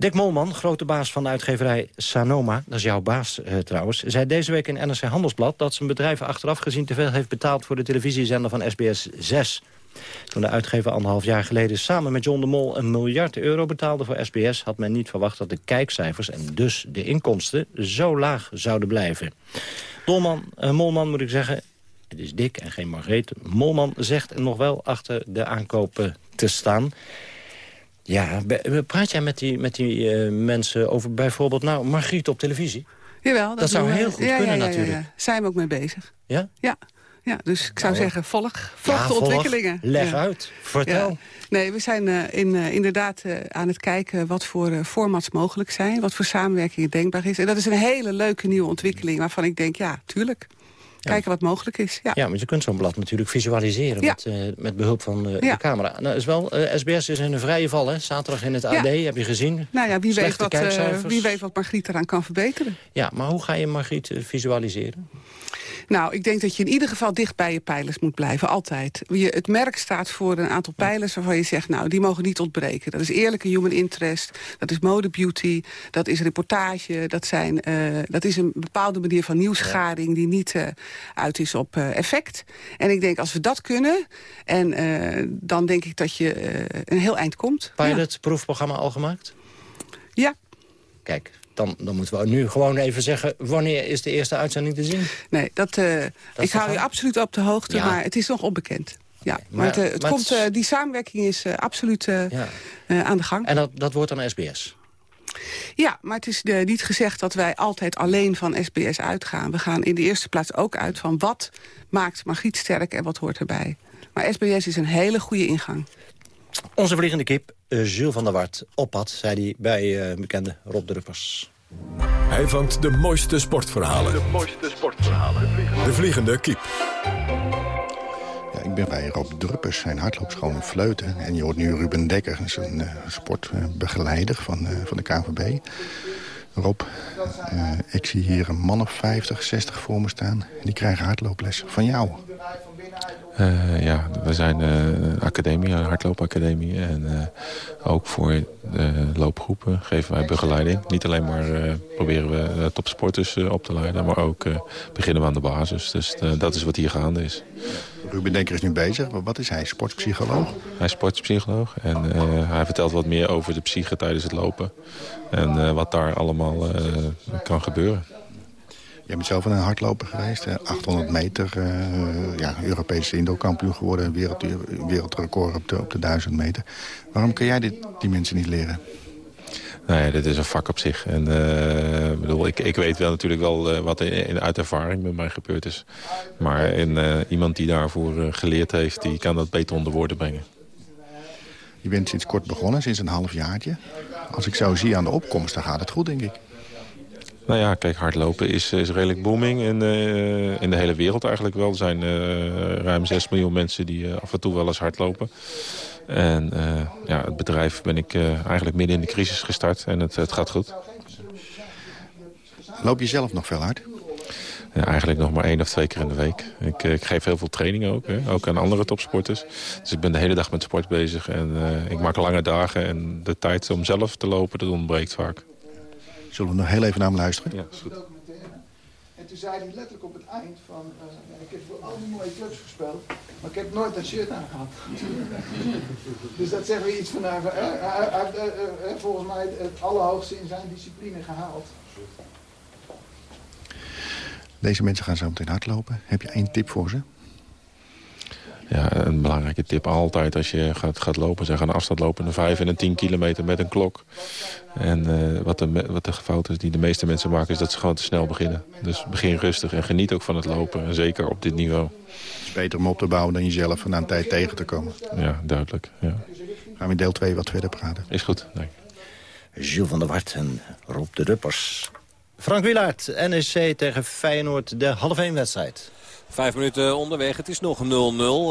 Dick Molman, grote baas van de uitgeverij Sanoma... dat is jouw baas uh, trouwens... zei deze week in NRC Handelsblad... dat zijn bedrijf achteraf gezien te veel heeft betaald... voor de televisiezender van SBS 6. Toen de uitgever anderhalf jaar geleden samen met John de Mol... een miljard euro betaalde voor SBS... had men niet verwacht dat de kijkcijfers en dus de inkomsten... zo laag zouden blijven. Dolman, uh, Molman moet ik zeggen, het is Dick en geen Margreet. Molman zegt nog wel achter de aankopen te staan. Ja, praat jij met die, met die uh, mensen over bijvoorbeeld... nou, Margriet op televisie? Jawel. Dat, dat zou heel goed ja, kunnen ja, ja, natuurlijk. Zijn we ook mee bezig. Ja? Ja. Ja, dus ik zou nou, zeggen, volg, volg de ontwikkelingen. Leg uit, vertel. Nee, we zijn uh, in, uh, inderdaad uh, aan het kijken wat voor formats mogelijk zijn. Wat voor samenwerking denkbaar is. En dat is een hele leuke nieuwe ontwikkeling waarvan ik denk, ja, tuurlijk. Kijken wat mogelijk is. Ja, ja maar je kunt zo'n blad natuurlijk visualiseren met, uh, met behulp van uh, de camera. Nou, is wel, SBS is in een vrije val, hè? Zaterdag in het AD, heb je gezien. Nou ja, wie weet, wat, wie weet wat Margriet eraan kan verbeteren. Ja, maar hoe ga je Margriet visualiseren? Nou, ik denk dat je in ieder geval dicht bij je pijlers moet blijven, altijd. Je, het merk staat voor een aantal pijlers waarvan je zegt... nou, die mogen niet ontbreken. Dat is eerlijke human interest, dat is mode beauty, dat is reportage... dat, zijn, uh, dat is een bepaalde manier van nieuwsgaring die niet uh, uit is op uh, effect. En ik denk, als we dat kunnen, en dan denk ik dat je een heel eind komt. Pilot, ja. proefprogramma al gemaakt? Ja. Kijk, dan, dan moeten we nu gewoon even zeggen... wanneer is de eerste uitzending te zien? Nee, dat, uh, dat ik hou je absoluut op de hoogte, ja. maar het is nog onbekend. Ja, maar, maar het, het maar komt, het... Uh, die samenwerking is absoluut ja. aan de gang. En dat, dat wordt dan SBS? Ja, maar het is niet gezegd dat wij altijd alleen van SBS uitgaan. We gaan in de eerste plaats ook uit van wat maakt Margriet sterk en wat hoort erbij. Maar SBS is een hele goede ingang. Onze vliegende kip, Jules van der Wart, op pad, zei hij bij uh, bekende Rob Druppers. Hij vangt de mooiste sportverhalen. De mooiste sportverhalen. De vliegende kip. Ja, ik ben bij Rob Druppers, zijn hardloopschool in Vleuten. En je hoort nu Ruben Dekker, een uh, sportbegeleider van, van de KVB. Rob, uh, ik zie hier een man of 50, 60 voor me staan. Die krijgen hardlooples van jou. Uh, ja, we zijn een uh, academie, een hardloopacademie. En uh, ook voor loopgroepen geven wij begeleiding. Niet alleen maar proberen we topsporters op te leiden... maar ook beginnen we aan de basis. Dus dat is wat hier gaande is. Ruben Denker is nu bezig. Wat is hij? Sportpsycholoog? Hij is sportpsycholoog. En hij vertelt wat meer over de psyche tijdens het lopen. En wat daar allemaal kan gebeuren. Je bent zelf een hardloper geweest. 800 meter, uh, ja, Europese indoorkampioen geworden. Wereld, wereldrecord op de, op de 1000 meter. Waarom kun jij dit, die mensen niet leren? Nou ja, dit is een vak op zich. En, uh, bedoel, ik, ik weet wel natuurlijk wel uh, wat in, uit ervaring met mij gebeurd is. Maar in, uh, iemand die daarvoor geleerd heeft, die kan dat beter onder woorden brengen. Je bent sinds kort begonnen, sinds een half jaartje. Als ik zo zie aan de opkomst, dan gaat het goed, denk ik. Nou ja, kijk, hardlopen is, is redelijk booming in, uh, in de hele wereld eigenlijk wel. Er zijn uh, ruim 6 miljoen mensen die uh, af en toe wel eens hardlopen. En ja, het bedrijf ben ik eigenlijk midden in de crisis gestart en het, het gaat goed. Loop je zelf nog veel hard? Ja, eigenlijk nog maar één of twee keer in de week. Ik, ik geef heel veel training ook, hè, ook aan andere topsporters. Dus ik ben de hele dag met sport bezig en ik maak lange dagen. En de tijd om zelf te lopen, dat ontbreekt vaak. Zullen we nog heel even naar hem luisteren? Ja, is goed. En toen zei hij letterlijk op het eind van... Uh, ik heb voor al die mooie clubs gespeeld, maar ik heb nooit dat shirt aangehad. dus dat zeggen we iets van... Uh, hij heeft uh, volgens mij het allerhoogste in zijn discipline gehaald. Deze mensen gaan zo meteen hardlopen. Heb je één tip voor ze? Ja, een belangrijke tip altijd als je gaat, gaat lopen. Zeg een afstand lopen, een 5 en een 10 kilometer met een klok. En uh, wat, de, wat de fout is die de meeste mensen maken... is dat ze gewoon te snel beginnen. Dus begin rustig en geniet ook van het lopen. En zeker op dit niveau. Het is beter om op te bouwen dan jezelf na een tijd tegen te komen. Ja, duidelijk. Ja. Gaan we in deel 2 wat verder praten. Is goed, dank Jules van der Wart en Rob de Ruppers. Frank Wilaert, NEC tegen Feyenoord, de half 1 wedstrijd. Vijf minuten onderweg. Het is nog 0-0.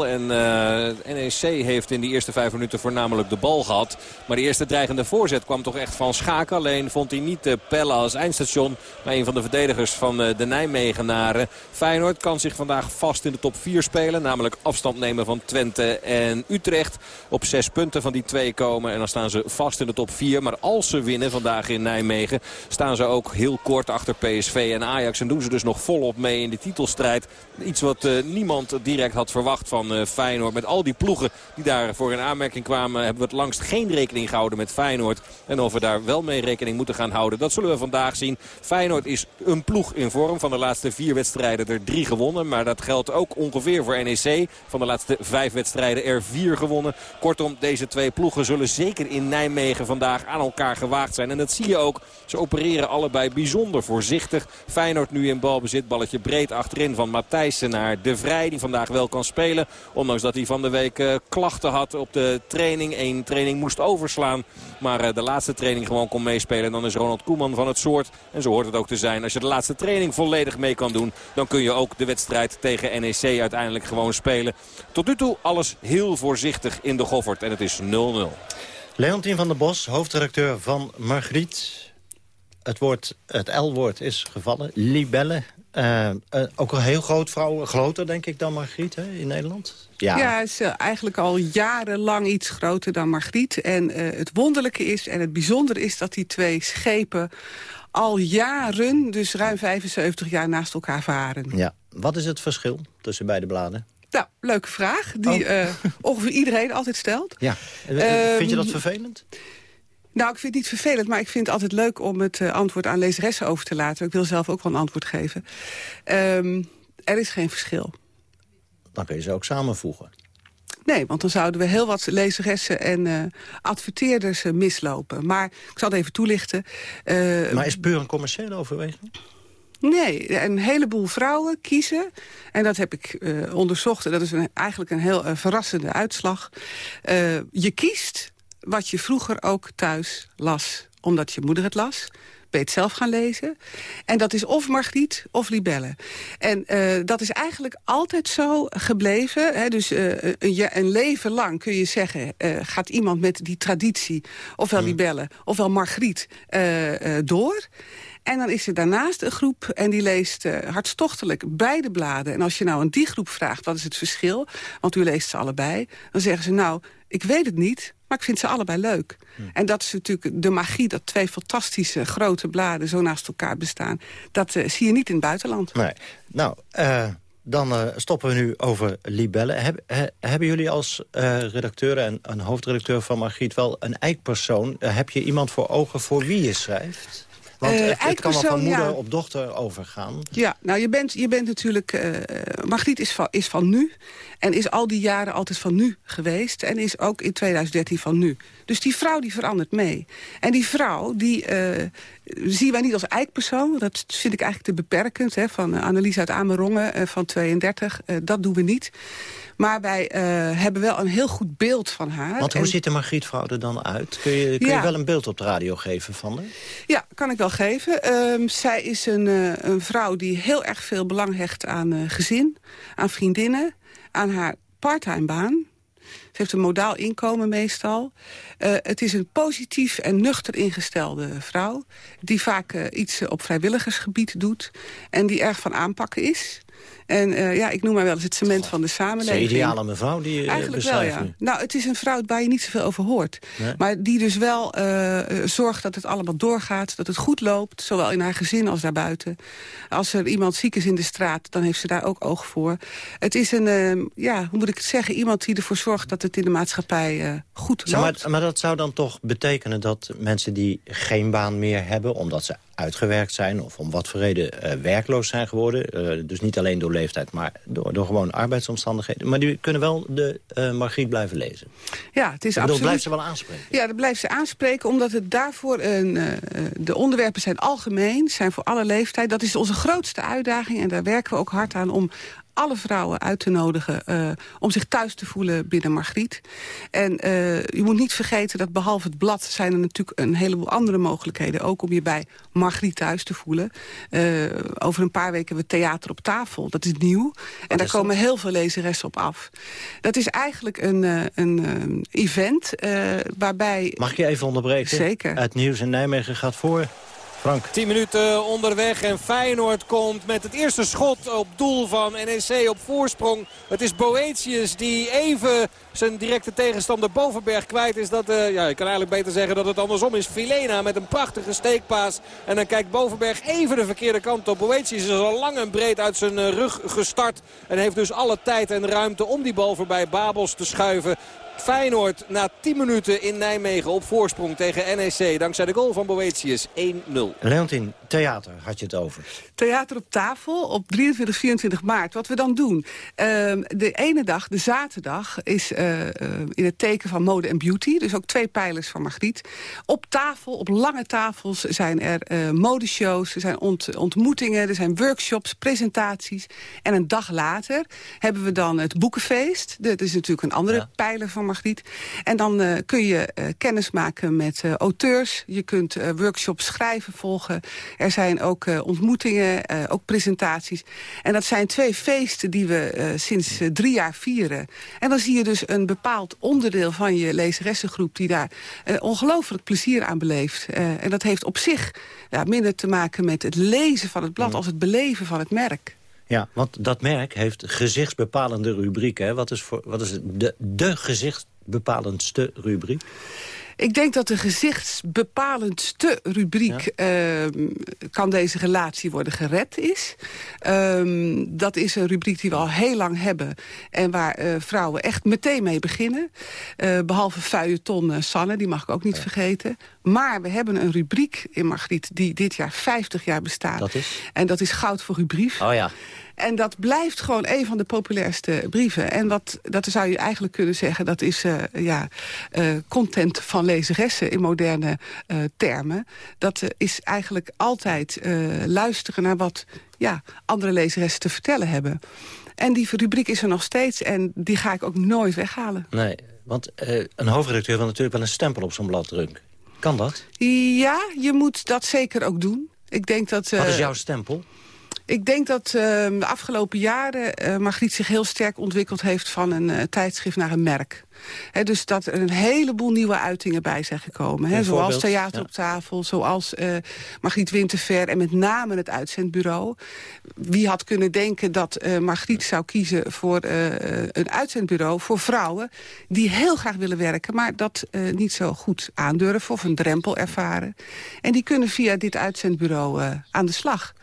En uh, NEC heeft in die eerste vijf minuten voornamelijk de bal gehad. Maar die eerste dreigende voorzet kwam toch echt van Schaken. Alleen vond hij niet de Pelle als eindstation. Maar een van de verdedigers van uh, de Nijmegenaren. Feyenoord kan zich vandaag vast in de top 4 spelen. Namelijk afstand nemen van Twente en Utrecht. Op zes punten van die twee komen. En dan staan ze vast in de top 4. Maar als ze winnen vandaag in Nijmegen... staan ze ook heel kort achter PSV en Ajax. En doen ze dus nog volop mee in de titelstrijd Iets wat uh, niemand direct had verwacht van uh, Feyenoord. Met al die ploegen die daarvoor in aanmerking kwamen... hebben we het langst geen rekening gehouden met Feyenoord. En of we daar wel mee rekening moeten gaan houden... dat zullen we vandaag zien. Feyenoord is een ploeg in vorm. Van de laatste vier wedstrijden er drie gewonnen. Maar dat geldt ook ongeveer voor NEC. Van de laatste vijf wedstrijden er vier gewonnen. Kortom, deze twee ploegen zullen zeker in Nijmegen vandaag aan elkaar gewaagd zijn. En dat zie je ook. Ze opereren allebei bijzonder voorzichtig. Feyenoord nu in balbezit. Balletje breed achterin van Matthijs naar De Vrij. Die vandaag wel kan spelen. Ondanks dat hij van de week uh, klachten had op de training. Eén training moest overslaan. Maar uh, de laatste training gewoon kon meespelen. En dan is Ronald Koeman van het soort. En zo hoort het ook te zijn. Als je de laatste training volledig mee kan doen. Dan kun je ook de wedstrijd tegen NEC uiteindelijk gewoon spelen. Tot nu toe alles heel voorzichtig in de Goffert. En het is 0-0. Leontien van der Bos, hoofdredacteur van Margriet. Het, woord, het L-woord is gevallen. Libelle. Uh, uh, ook een heel groot vrouw, groter denk ik dan Margriet hè, in Nederland. Ja, ja is uh, eigenlijk al jarenlang iets groter dan Margriet. En het wonderlijke is en het bijzondere is dat die twee schepen al jaren, dus ruim 75 jaar naast elkaar varen. Ja, wat is het verschil tussen beide bladen? Nou, leuke vraag, die oh. ongeveer iedereen altijd stelt. Ja, vind je dat vervelend? Nou, ik vind het niet vervelend, maar ik vind het altijd leuk om het uh, antwoord aan lezeressen over te laten. Ik wil zelf ook wel een antwoord geven. Um, er is geen verschil. Dan kun je ze ook samenvoegen. Nee, want dan zouden we heel wat lezeressen en uh, adverteerders uh, mislopen. Maar ik zal het even toelichten. maar is puur een commerciële overweging? Nee, een heleboel vrouwen kiezen. En dat heb ik onderzocht. En dat is een, eigenlijk een heel verrassende uitslag. Je kiest wat je vroeger ook thuis las, omdat je moeder het las ben je het zelf gaan lezen. En dat is of Margriet of Libelle. En uh, dat is eigenlijk altijd zo gebleven. Hè? Dus uh, een, een, leven lang kun je zeggen... Uh, gaat iemand met die traditie, ofwel Libelle, ofwel Margriet, door... En dan is er daarnaast een groep en die leest uh, hartstochtelijk beide bladen. En als je nou aan die groep vraagt, wat is het verschil? Want u leest ze allebei. Dan zeggen ze, nou, ik weet het niet, maar ik vind ze allebei leuk. Hm. En dat is natuurlijk de magie dat twee fantastische grote bladen zo naast elkaar bestaan. Dat uh, zie je niet in het buitenland. Nee. Nou, uh, dan uh, stoppen we nu over libellen. Heb, he, hebben jullie als redacteur en een hoofdredacteur van Margriet wel een eikpersoon? heb je iemand voor ogen voor wie je schrijft? Want uh, het, het kan wel van moeder ja. op dochter overgaan. Ja, nou je bent, je bent natuurlijk... Uh, Margriet is van, is van nu. En is al die jaren altijd van nu geweest. En is ook in 2013 van nu. Dus die vrouw die verandert mee. En die vrouw, die uh, zien wij niet als eikpersoon. Dat vind ik eigenlijk te beperkend. Hè, van Annelies uit Amerongen van 32. dat doen we niet. Maar wij eh, hebben wel een heel goed beeld van haar. Want hoe En- ziet de Margriet-vrouw er dan uit? Kun je, kun Ja. je wel een beeld op de radio geven van haar? Ja, kan ik wel geven. Ehm, zij is een, eh, een vrouw die heel erg veel belang hecht aan eh, gezin, aan vriendinnen, aan haar parttime baan. Ze heeft een modaal inkomen meestal. Eh, het is een positief en nuchter ingestelde vrouw... die vaak eh, iets op vrijwilligersgebied doet... en die erg van aanpakken is. En eh, ja, ik noem haar wel eens het cement van de is een samenleving. ideale mevrouw die je eh, Eigenlijk wel, ja. nu. Nou, het is een vrouw waar je niet zoveel over hoort. Nee. Maar die dus wel eh, zorgt dat het allemaal doorgaat, dat het goed loopt. Zowel in haar gezin als daarbuiten. Als er iemand ziek is in de straat, dan heeft ze daar ook oog voor. Het is een, ja, hoe moet ik het zeggen, iemand die ervoor zorgt dat het in de maatschappij goed Zeg loopt. maar, maar dat zou dan toch betekenen dat mensen die geen baan meer hebben... omdat ze uitgewerkt zijn of om wat voor reden eh, werkloos zijn geworden... eh, dus niet alleen door leeftijd, maar door, door gewoon arbeidsomstandigheden... maar die kunnen wel de eh Margriet blijven lezen. Ja, het is absoluut... blijft ze wel aanspreken. Ja, dat blijft ze aanspreken, omdat het daarvoor... Een, de onderwerpen zijn algemeen, zijn voor alle leeftijd. Dat is onze grootste uitdaging en daar werken we ook hard aan... om alle vrouwen uit te nodigen eh, om zich thuis te voelen binnen Margriet. En eh, je moet niet vergeten dat behalve het blad... zijn er natuurlijk een heleboel andere mogelijkheden... ook om je bij Margriet thuis te voelen. Eh, over een paar weken hebben we theater op tafel. Dat is nieuw. En daar komen heel veel lezeressen op af. Dat is eigenlijk een, een event waarbij... Mag ik je even onderbreken? Zeker. Het nieuws in Nijmegen gaat voor. Frank. 10 minuten onderweg en Feyenoord komt met het eerste schot op doel van NEC op voorsprong. Het is Boetius die even zijn directe tegenstander Bovenberg kwijt is. Dat, eh, ja, ik kan eigenlijk beter zeggen dat het andersom is. Filena met een prachtige steekpaas. En dan kijkt Bovenberg even de verkeerde kant op. Boetius is al lang en breed uit zijn eh, rug gestart. En heeft dus alle tijd en ruimte om die bal voorbij Babels te schuiven. Feyenoord na 10 minuten in Nijmegen op voorsprong tegen NEC. Dankzij de goal van Boetius 1-0. Leontien, theater had je het over. Theater op tafel op 23, 24 maart. Wat we dan doen. ehm, de ene dag, de zaterdag, is eh, eh, in het teken van mode en beauty. Dus ook twee pijlers van Margriet. Op tafel, op lange tafels, zijn er eh, modeshows. Er zijn ont- ontmoetingen, er zijn workshops, presentaties. En een dag later hebben we dan het boekenfeest. Dat is natuurlijk een andere pijler van Margriet. En dan kun je kennis maken met auteurs. Je kunt workshops schrijven volgen. Er zijn ook eh, ontmoetingen, eh, ook presentaties. En dat zijn twee feesten die we eh, sinds drie jaar vieren. En dan zie je dus een bepaald onderdeel van je lezeressengroep... die daar ongelooflijk plezier aan beleeft. En dat heeft op zich ja, minder te maken met het lezen van het blad... als het beleven van het merk. Ja, want dat merk heeft gezichtsbepalende rubrieken. Wat is, voor, wat is de, de gezichtsbepalendste rubriek? Ik denk dat de gezichtsbepalendste rubriek... ehm, kan deze relatie worden gered is. Ehm, dat is een rubriek die we al heel lang hebben... en waar eh, vrouwen echt meteen mee beginnen. Eh, behalve feuilleton uh, Sanne, die mag ik ook niet vergeten. Maar we hebben een rubriek in Margriet... die dit jaar 50 jaar bestaat. Dat is? En dat is Goud voor uw brief. Oh ja. En dat blijft gewoon een van de populairste brieven. En wat, dat zou je eigenlijk kunnen zeggen... dat is uh, ja, uh, content van lezeressen in moderne uh, termen. Dat is eigenlijk altijd luisteren naar wat ja, andere lezeressen te vertellen hebben. En die rubriek is er nog steeds en die ga ik ook nooit weghalen. Nee, want een hoofdredacteur wil natuurlijk wel een stempel op zo'n blad drukken. Kan dat? Ja, je moet dat zeker ook doen. Ik denk dat, Wat is jouw stempel? Ik denk dat uh, de afgelopen jaren uh, Margriet zich heel sterk ontwikkeld heeft... van een uh, tijdschrift naar een merk. He, dus dat er een heleboel nieuwe uitingen bij zijn gekomen. He, zoals Theater ja. op tafel, zoals Margriet Winterver... en met name het uitzendbureau. Wie had kunnen denken dat Margriet zou kiezen voor een uitzendbureau... voor vrouwen die heel graag willen werken... maar dat niet zo goed aandurven of een drempel ervaren. En die kunnen via dit uitzendbureau aan de slag.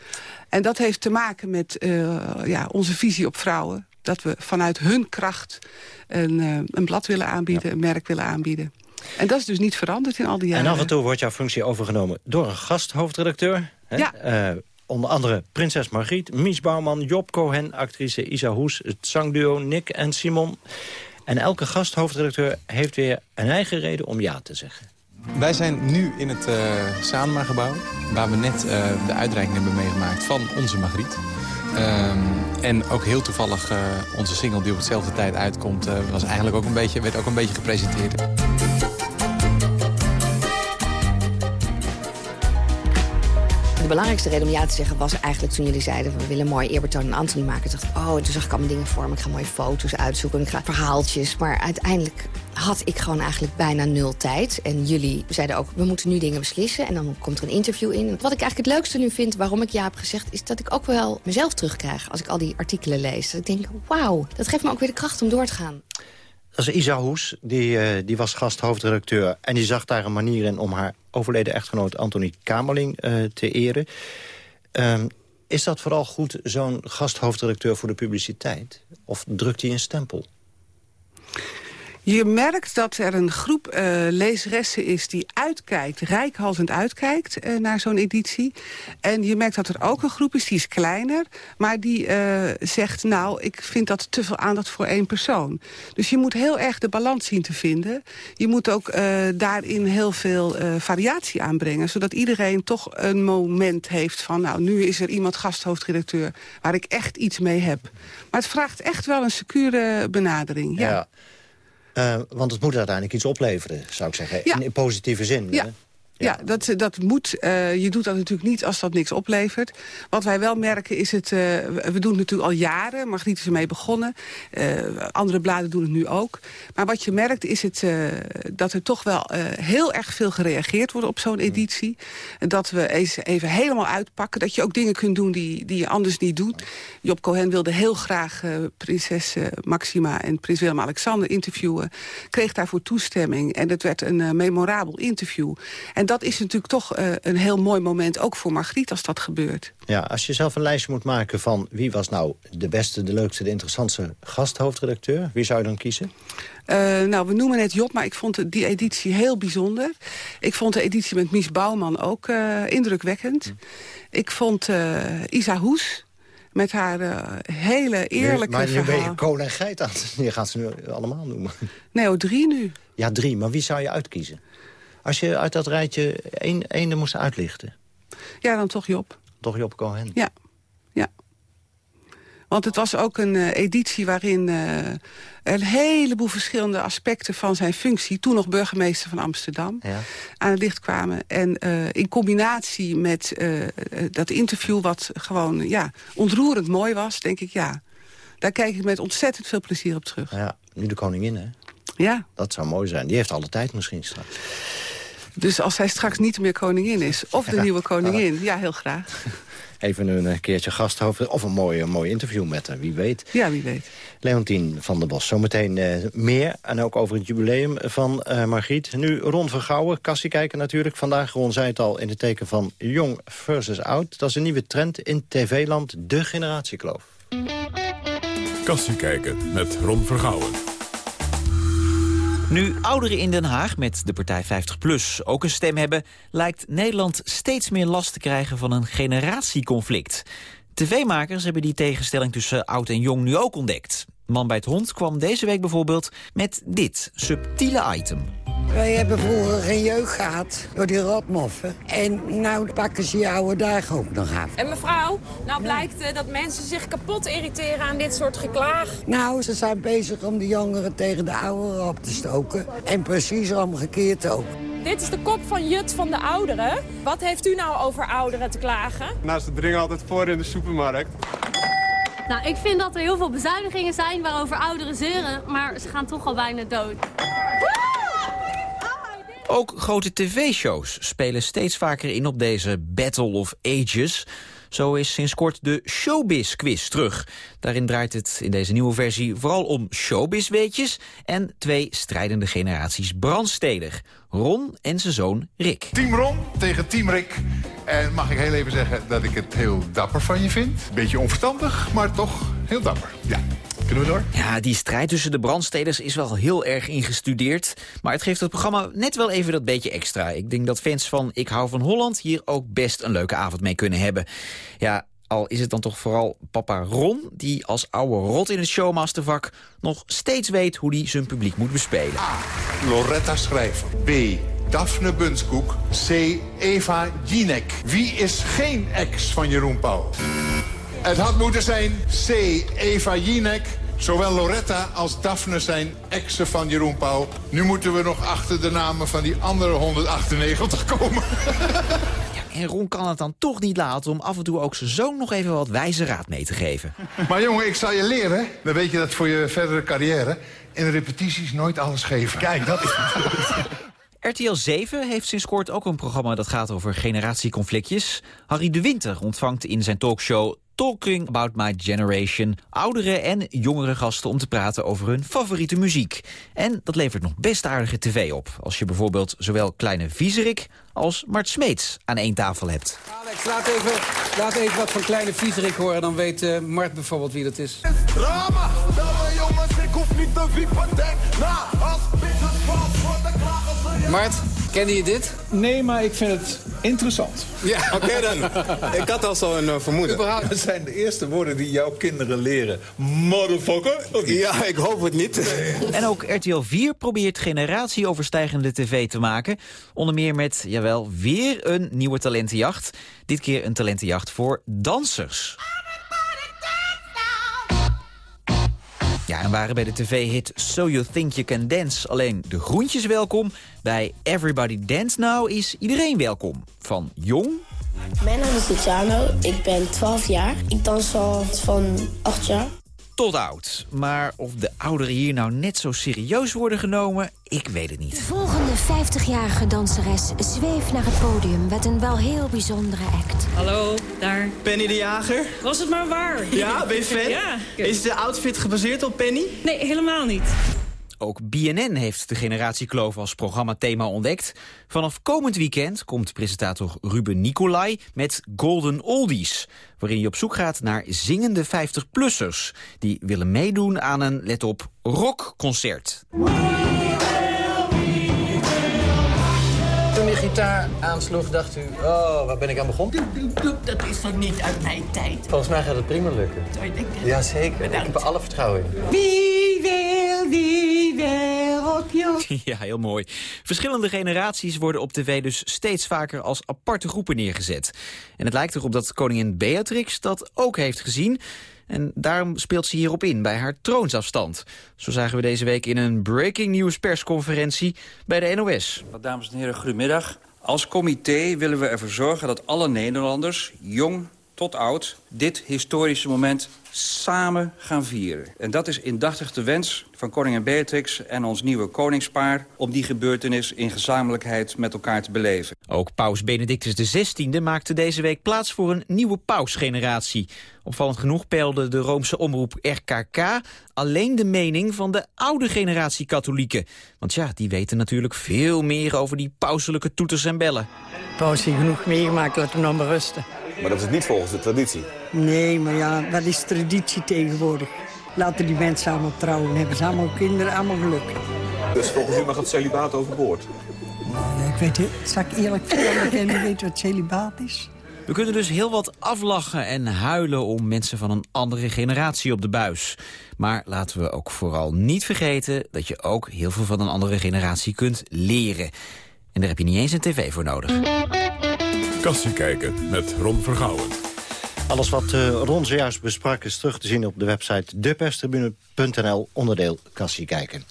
En dat heeft te maken met uh, ja, onze visie op vrouwen. Dat we vanuit hun kracht een, uh, een blad willen aanbieden, ja. een merk willen aanbieden. En dat is dus niet veranderd in al die jaren. En af en toe wordt jouw functie overgenomen door een gasthoofdredacteur. Hè? Ja. Uh, onder andere Prinses Margriet, Mies Bouwman, Job Cohen... actrice Isa Hoes, het zangduo Nick en Simon. En elke gasthoofdredacteur heeft weer een eigen reden om ja te zeggen. Wij zijn nu in het uh, Sanema-gebouw, waar we net uh, de uitreiking hebben meegemaakt van onze Margriet. Ehm, en ook heel toevallig uh, onze single die op hetzelfde tijd uitkomt... Was eigenlijk ook een beetje, werd ook een beetje gepresenteerd. De belangrijkste reden om ja te zeggen was eigenlijk toen jullie zeiden... we willen mooi eerbetoon aan Anthony maken. Dacht ik, oh, toen zag ik allemaal dingen voor me. Ik ga mooie foto's uitzoeken, ik ga verhaaltjes. Maar uiteindelijk had ik gewoon eigenlijk bijna nul tijd. En jullie zeiden ook, we moeten nu dingen beslissen. En dan komt er een interview in. Wat ik eigenlijk het leukste nu vind, waarom ik ja heb gezegd... is dat ik ook wel mezelf terugkrijg als ik al die artikelen lees. Ik denk, wauw, dat geeft me ook weer de kracht om door te gaan. Dat is Isa Hoes, die, uh, die was gasthoofdredacteur... en die zag daar een manier in om haar overleden echtgenoot Anthony Kamerling uh, te eren. Um, is dat vooral goed, zo'n gasthoofdredacteur voor de publiciteit? Of drukt hij een stempel? Je merkt dat er een groep uh, lezeressen is die uitkijkt, rijkhalsend uitkijkt uh, naar zo'n editie. En je merkt dat er ook een groep is, die is kleiner, maar die uh, zegt... nou, ik vind dat te veel aandacht voor één persoon. Dus je moet heel erg de balans zien te vinden. Je moet ook daarin heel veel variatie aanbrengen... zodat iedereen toch een moment heeft van... nou, nu is er iemand gasthoofdredacteur waar ik echt iets mee heb. Maar het vraagt echt wel een secure benadering, ja. Uh, want het moet uiteindelijk iets opleveren, zou ik zeggen. Ja. In, in, positieve zin. Ja. Ja, dat, dat moet. Uh, je doet dat natuurlijk niet als dat niks oplevert. Wat wij wel merken is het... Uh, we doen het natuurlijk al jaren. Margriet is ermee begonnen. Uh, andere bladen doen het nu ook. Maar wat je merkt is het, dat er toch wel heel erg veel gereageerd wordt op zo'n editie. Dat we even helemaal uitpakken. Dat je ook dingen kunt doen die, die je anders niet doet. Job Cohen wilde heel graag prinses Maxima en prins Willem-Alexander interviewen. Kreeg daarvoor toestemming. En het werd een memorabel interview. En dat is natuurlijk toch uh, een heel mooi moment, ook voor Margriet, als dat gebeurt. Ja, als je zelf een lijstje moet maken van wie was nou de beste, de leukste, de interessantste gasthoofdredacteur, wie zou je dan kiezen? Uh, nou, we noemen het Job, maar ik vond die editie heel bijzonder. Ik vond de editie met Mies Bouwman ook uh, indrukwekkend. Hm. Ik vond Isa Hoes, met haar uh, hele eerlijke maar verhaal. Maar nu ben je kool en geit aan. Je gaat ze nu allemaal noemen. Nee, oh, drie nu. Ja, drie. Maar wie zou je uitkiezen? Als je uit dat rijtje één, één moest uitlichten. Ja, dan toch Job. Toch Job Cohen? Ja, ja. Want het was ook een uh, editie waarin uh, een heleboel verschillende aspecten van zijn functie... toen nog burgemeester van Amsterdam, ja. aan het licht kwamen. En uh, in combinatie met dat interview wat gewoon ja, ontroerend mooi was... denk ik, ja, daar kijk ik met ontzettend veel plezier op terug. Ja, nu de koningin, hè? Ja. Dat zou mooi zijn. Die heeft alle tijd misschien straks. Dus als zij straks niet meer koningin is, of de ja. nieuwe koningin, ja, heel graag. Even een keertje gasthoofd, of een mooi, een mooi interview met haar, wie weet. Ja, wie weet. Leontien van der Bos, zometeen uh, meer. En ook over het jubileum van uh, Margriet. Nu Ron Vergouwen, kassie kijken natuurlijk. Vandaag, Ron zei het al, in het teken van jong versus oud. Dat is een nieuwe trend in tv-land, de generatiekloof. Kassie kijken met Ron Vergouwen. Nu ouderen in Den Haag met de partij 50PLUS ook een stem hebben... lijkt Nederland steeds meer last te krijgen van een generatieconflict. TV-makers hebben die tegenstelling tussen oud en jong nu ook ontdekt. Man bij het hond kwam deze week bijvoorbeeld met dit subtiele item. Wij hebben vroeger geen jeugd gehad door die rotmoffen. En nou pakken ze je oude dagen ook nog af. En mevrouw, nou blijkt uh, dat mensen zich kapot irriteren aan dit soort geklaag. Nou, ze zijn bezig om de jongeren tegen de ouderen op te stoken. En precies omgekeerd ook. Dit is de kop van Jut van de ouderen. Wat heeft u nou over ouderen te klagen? Nou, ze dringen altijd voor in de supermarkt. Nou, ik vind dat er heel veel bezuinigingen zijn waarover ouderen zeuren, maar ze gaan toch al bijna dood. Ook grote tv-shows spelen steeds vaker in op deze Battle of Ages. Zo is sinds kort de Showbiz-quiz terug. Daarin draait het in deze nieuwe versie vooral om showbiz-weetjes... en twee strijdende generaties brandsteder. Ron en zijn zoon Rick. Team Ron tegen Team Rick. En mag ik heel even zeggen dat ik het heel dapper van je vind. Beetje onverstandig, maar toch heel dapper. Ja. Kunnen we door? Ja, die strijd tussen de brandsteders is wel heel erg ingestudeerd. Maar het geeft het programma net wel even dat beetje extra. Ik denk dat fans van Ik hou van Holland hier ook best een leuke avond mee kunnen hebben. Ja, al is het dan toch vooral papa Ron... die als oude rot in het showmastervak nog steeds weet hoe hij zijn publiek moet bespelen. A. Loretta Schrijver. B. Daphne Bunskoek. C. Eva Jinek. Wie is geen ex van Jeroen Pauw? Het had moeten zijn C. Eva Jinek. Zowel Loretta als Daphne zijn exen van Jeroen Pauw. Nu moeten we nog achter de namen van die andere 198 komen. En Ron kan het dan toch niet laten om af en toe ook zijn zoon nog even wat wijze raad mee te geven. Maar jongen, ik zal je leren. Dan weet je dat voor je verdere carrière. In repetities nooit alles geven. Kijk, dat is RTL 7 heeft sinds kort ook een programma dat gaat over generatieconflictjes. Harry de Winter ontvangt in zijn talkshow Talking About My Generation oudere en jongere gasten om te praten over hun favoriete muziek. En dat levert nog best aardige tv op. Als je bijvoorbeeld zowel Kleine Viezerik als Mart Smeets aan één tafel hebt. Alex, laat even, laat even wat van Kleine Viezerik horen. Dan weet uh, Mart bijvoorbeeld wie dat is. Drama, dames jongens, ik hoef niet te wiepen, denk na. Als Mart, kende je dit? Nee, maar ik vind het interessant. Ja, oké okay dan. ik had al zo'n uh, vermoeden. Dat zijn de eerste woorden die jouw kinderen leren. Motherfucker? Ja, ik hoop het niet. En ook RTL 4 probeert generatieoverstijgende tv te maken. Onder meer met, jawel, weer een nieuwe talentenjacht. Dit keer een talentenjacht voor dansers. En waren bij de tv-hit So You Think You Can Dance alleen de groentjes welkom. Bij Everybody Dance Now is iedereen welkom. Van jong... Mijn naam is Luciano, ik ben 12 jaar. Ik dans al van 8 jaar. Tot oud. Maar of de ouderen hier nou net zo serieus worden genomen, ik weet het niet. De volgende 50-jarige danseres zweeft naar het podium met een wel heel bijzondere act. Hallo, daar. Penny de Jager. Was het maar waar. Ja, ben je fan? Ja. Is de outfit gebaseerd op Penny? Nee, helemaal niet. Ook BNN heeft de generatiekloof als programmathema ontdekt. Vanaf komend weekend komt presentator Ruben Nicolai met Golden Oldies... waarin je op zoek gaat naar zingende 50-plussers... die willen meedoen aan een, let op, rockconcert. Gitaar aansloeg, dacht u... oh, waar ben ik aan begonnen? Dat is toch niet uit mijn tijd? Volgens mij gaat het prima lukken. Jazeker, ik heb er alle vertrouwen in. Wie wil die wereldje? Ja, heel mooi. Verschillende generaties worden op tv dus steeds vaker als aparte groepen neergezet. En het lijkt erop dat koningin Beatrix dat ook heeft gezien... En daarom speelt ze hierop in bij haar troonsafstand. Zo zagen we deze week in een breaking news persconferentie bij de NOS. Dames en heren, goedemiddag. Als comité willen we ervoor zorgen dat alle Nederlanders, jong tot oud... dit historische moment samen gaan vieren. En dat is indachtig de wens van koningin Beatrix en ons nieuwe koningspaar... om die gebeurtenis in gezamenlijkheid met elkaar te beleven. Ook paus Benedictus XVI maakte deze week plaats voor een nieuwe pausgeneratie. Opvallend genoeg peilde de Roomse omroep RKK alleen de mening van de oude generatie katholieken. Want ja, die weten natuurlijk veel meer over die pauselijke toeters en bellen. Paus heeft genoeg meegemaakt, laten we nog maar rusten. Maar dat is niet volgens de traditie? Nee, maar ja, wat is traditie tegenwoordig? Laten die mensen allemaal trouwen, hebben ze allemaal kinderen, allemaal geluk. Dus volgens u mag het celibaat overboord? Ik weet het, zal ik eerlijk vertellen dat weet wat celibaat is? We kunnen dus heel wat aflachen en huilen om mensen van een andere generatie op de buis. Maar laten we ook vooral niet vergeten dat je ook heel veel van een andere generatie kunt leren. En daar heb je niet eens een tv voor nodig. Kassie kijken met Ron Vergouwen. Alles wat uh, Ron zojuist besprak is terug te zien op de website deperstribune.nl onderdeel Kassie kijken.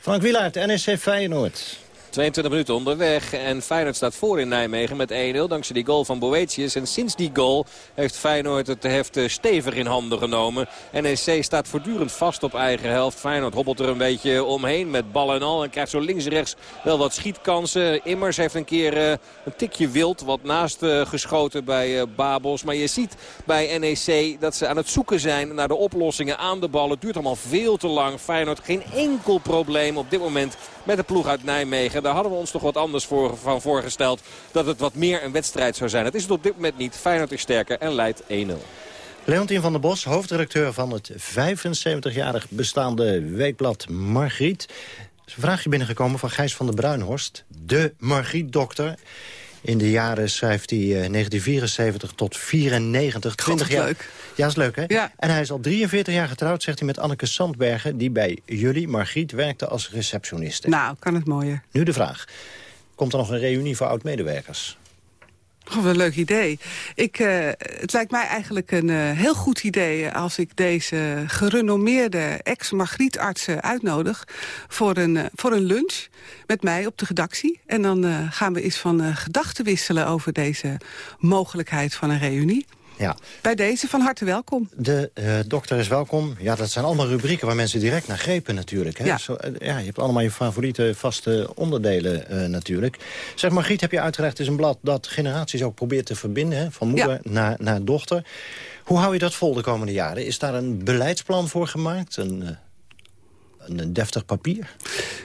Frank Wielaert, NSC Feyenoord. 22 minuten onderweg en Feyenoord staat voor in Nijmegen met 1-0 dankzij die goal van Boetius. En sinds die goal heeft Feyenoord het heft stevig in handen genomen. NEC staat voortdurend vast op eigen helft. Feyenoord hobbelt er een beetje omheen met bal en al. En krijgt zo links rechts wel wat schietkansen. Immers heeft een keer uh, een tikje wild wat naast uh, geschoten bij Babels. Maar je ziet bij NEC dat ze aan het zoeken zijn naar de oplossingen aan de bal. Het duurt allemaal veel te lang. Feyenoord geen enkel probleem op dit moment met de ploeg uit Nijmegen. Daar hadden we ons toch wat anders voor, van voorgesteld. Dat het wat meer een wedstrijd zou zijn. Het is het op dit moment niet. Feyenoord is sterker en leidt 1-0. Leontien van der Bos, hoofdredacteur van het 75-jarig bestaande weekblad Margriet. Er is een vraagje binnengekomen van Gijs van der Bruinhorst. De Margriet-dokter. In de jaren schrijft hij uh, 1974 tot 94. 20 jaar. leuk. Ja, is leuk, hè? Ja. En hij is al 43 jaar getrouwd, zegt hij, met Anneke Sandbergen... die bij jullie, Margriet, werkte als receptioniste. Nou, kan het mooier. Nu de vraag. Komt er nog een reunie voor oud-medewerkers? Oh, wat een leuk idee. Ik, eh, het lijkt mij eigenlijk een eh, heel goed idee... als ik deze gerenommeerde ex-Margrietartsen uitnodig... Voor een, eh, voor een lunch met mij op de redactie. En dan gaan we eens van gedachten wisselen... over deze mogelijkheid van een reunie. Ja. Bij deze van harte welkom. De uh, dokter is welkom. Ja, dat zijn allemaal rubrieken waar mensen direct naar grepen natuurlijk. Hè? Ja. Zo, uh, ja, je hebt allemaal je favoriete vaste onderdelen uh, natuurlijk. Zeg, Margriet, heb je uitgelegd, het is een blad dat generaties ook probeert te verbinden. Hè? Van moeder ja. naar, naar dochter. Hoe hou je dat vol de komende jaren? Is daar een beleidsplan voor gemaakt? Een, een deftig papier?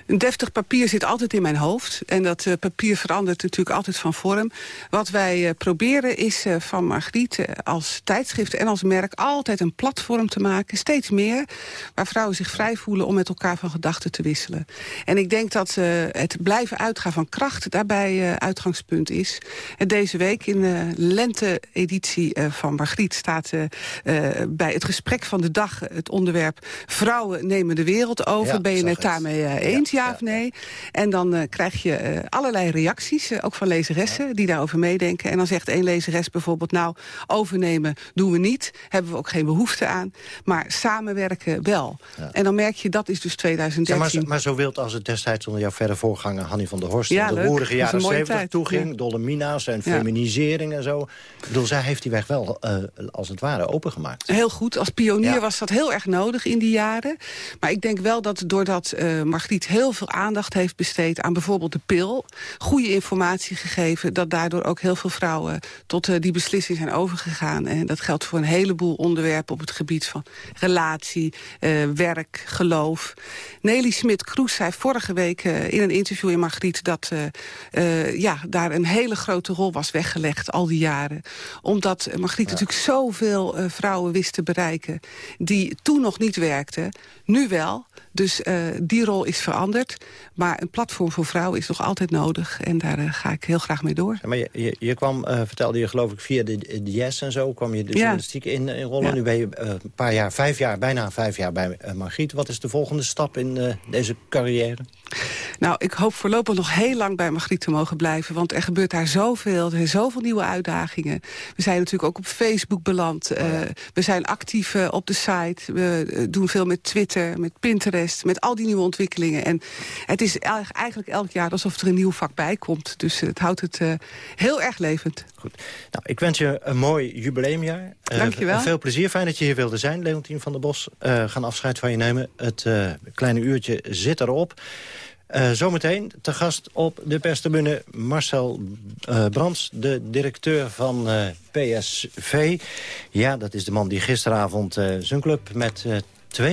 Een deftig papier zit altijd in mijn hoofd. En dat uh, papier verandert natuurlijk altijd van vorm. Wat wij uh, proberen is uh, van Margriet als tijdschrift en als merk... altijd een platform te maken, steeds meer... waar vrouwen zich vrij voelen om met elkaar van gedachten te wisselen. En ik denk dat het blijven uitgaan van kracht daarbij uitgangspunt is. En deze week in de lente-editie van Margriet staat bij het gesprek van de dag... het onderwerp vrouwen nemen de wereld over. Ja, ben je het daarmee uh, eens, ja, ja, of nee? En dan uh, krijg je uh, allerlei reacties, ook van lezeressen... die daarover meedenken. En dan zegt één lezeres bijvoorbeeld... nou, overnemen doen we niet, hebben we ook geen behoefte aan. Maar samenwerken wel. En dan merk je, dat is dus 2013. maar, zo, maar zo wild als het destijds onder jouw verder voorganger... Hanny van der Horst in de roerige jaren 70 toeging... dolle mina's en feminisering en zo. Ik bedoel, zij heeft die weg wel, als het ware, opengemaakt. Heel goed. Als pionier was dat heel erg nodig in die jaren. Maar ik denk wel dat doordat uh, Margriet heel veel aandacht heeft besteed... aan bijvoorbeeld de pil, goede informatie gegeven... dat daardoor ook heel veel vrouwen tot uh, die beslissing zijn overgegaan. En dat geldt voor een heleboel onderwerpen op het gebied van relatie, uh, werk, geloof. Nelly Smit-Kroes zei vorige week in een interview in Margriet... dat ja, daar een hele grote rol was weggelegd al die jaren. Omdat Margriet ja. natuurlijk zoveel vrouwen wist te bereiken... die toen nog niet werkten, nu wel... Dus uh, die rol is veranderd. Maar een platform voor vrouwen is nog altijd nodig. En daar uh, ga ik heel graag mee door. Ja, maar je, je, je kwam, uh, vertelde je geloof ik, via de, de Yes en zo... kwam je de journalistiek ja. in, in rollen. Ja. Nu ben je een paar jaar, vijf jaar, bijna vijf jaar bij Margriet. Wat is de volgende stap in deze carrière? Nou, ik hoop voorlopig nog heel lang bij Margriet te mogen blijven. Want er gebeurt daar zoveel. Er zijn zoveel nieuwe uitdagingen. We zijn natuurlijk ook op Facebook beland. Oh we zijn actief op de site. We doen veel met Twitter, met Pinterest. Met al die nieuwe ontwikkelingen. En het is eigenlijk elk jaar alsof er een nieuw vak bij komt. Dus het houdt het uh, heel erg levend. Goed. Nou, ik wens je een mooi jubileumjaar. Dank je wel. Veel plezier. Fijn dat je hier wilde zijn, Leontien van der Bos. gaan afscheid van je nemen. Het kleine uurtje zit erop. Uh, zometeen te gast op de perstribune Marcel uh, Brands, de directeur van uh, PSV. Ja, dat is de man die gisteravond zijn club met 2-0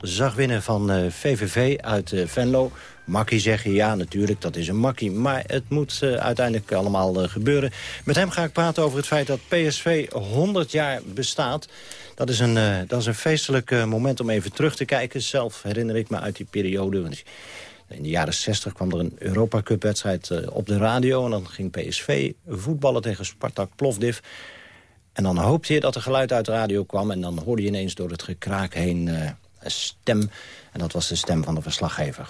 zag winnen van VVV uit Venlo. Makkie zeggen, ja natuurlijk, dat is een makkie. Maar het moet uh, uiteindelijk allemaal gebeuren. Met hem ga ik praten over het feit dat PSV 100 jaar bestaat. Dat is een, dat is een feestelijk moment om even terug te kijken. Zelf herinner ik me uit die periode... In de jaren 60 kwam er een Europa Cup wedstrijd op de radio... en dan ging PSV voetballen tegen Spartak Plovdiv. En dan hoopte je dat er geluid uit de radio kwam... en dan hoorde je ineens door het gekraak heen uh, een stem. En dat was de stem van de verslaggever.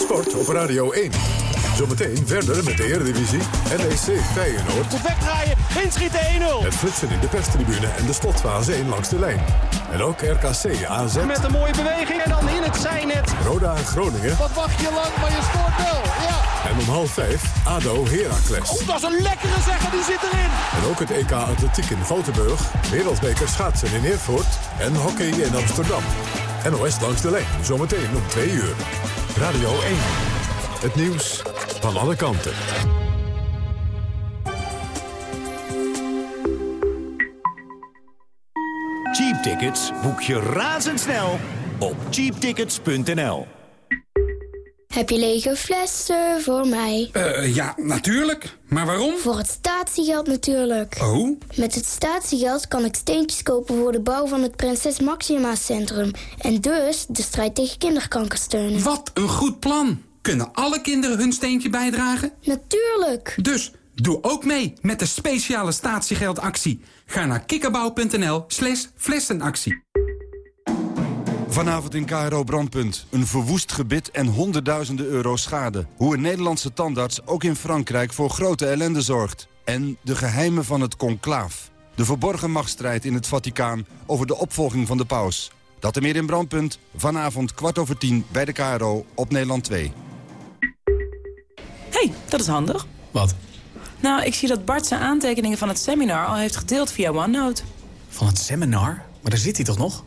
Sport op Radio 1. Zometeen verder met de Eredivisie. NEC Feyenoord. Goed wegdraaien, inschieten 1-0. Het flitsen in de perstribune en de slotfase 1 langs de lijn. En ook RKC AZ. Met een mooie beweging en dan in het zijnet. Roda en Groningen. Wat wacht je lang, maar je scoort wel. Ja. En om half vijf ADO Heracles. Oh, dat is een lekkere zeggen, die zit erin. En ook het EK Atletiek in Valtenburg. Wereldbeker schaatsen in Eervoort. En hockey in Amsterdam. NOS langs de lijn, zometeen om twee uur. Radio 1. Het nieuws van alle kanten. Cheap tickets boek je razendsnel op cheaptickets.nl. Heb je lege flessen voor mij? Uh, ja, natuurlijk. Maar waarom? Voor het statiegeld natuurlijk. Oh? Met het statiegeld kan ik steentjes kopen voor de bouw van het Prinses Maxima Centrum. En dus de strijd tegen kinderkanker steunen. Wat een goed plan. Kunnen alle kinderen hun steentje bijdragen? Natuurlijk. Dus doe ook mee met de speciale statiegeldactie. Ga naar kikkerbouw.nl slash flessenactie. Vanavond in KRO Brandpunt. Een verwoest gebit en honderdduizenden euro schade. Hoe een Nederlandse tandarts ook in Frankrijk voor grote ellende zorgt. En de geheimen van het conclaaf. De verborgen machtsstrijd in het Vaticaan over de opvolging van de paus. Dat en meer in Brandpunt, vanavond kwart over tien bij de KRO op Nederland 2. Hey, dat is handig. Wat? Nou, ik zie dat Bart zijn aantekeningen van het seminar al heeft gedeeld via OneNote. Van het seminar? Maar daar zit hij toch nog?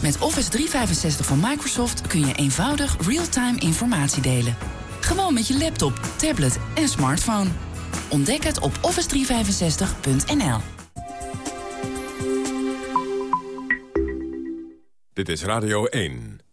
Met Office 365 van Microsoft kun je eenvoudig real-time informatie delen. Gewoon met je laptop, tablet en smartphone. Ontdek het op office365.nl. Dit is Radio 1.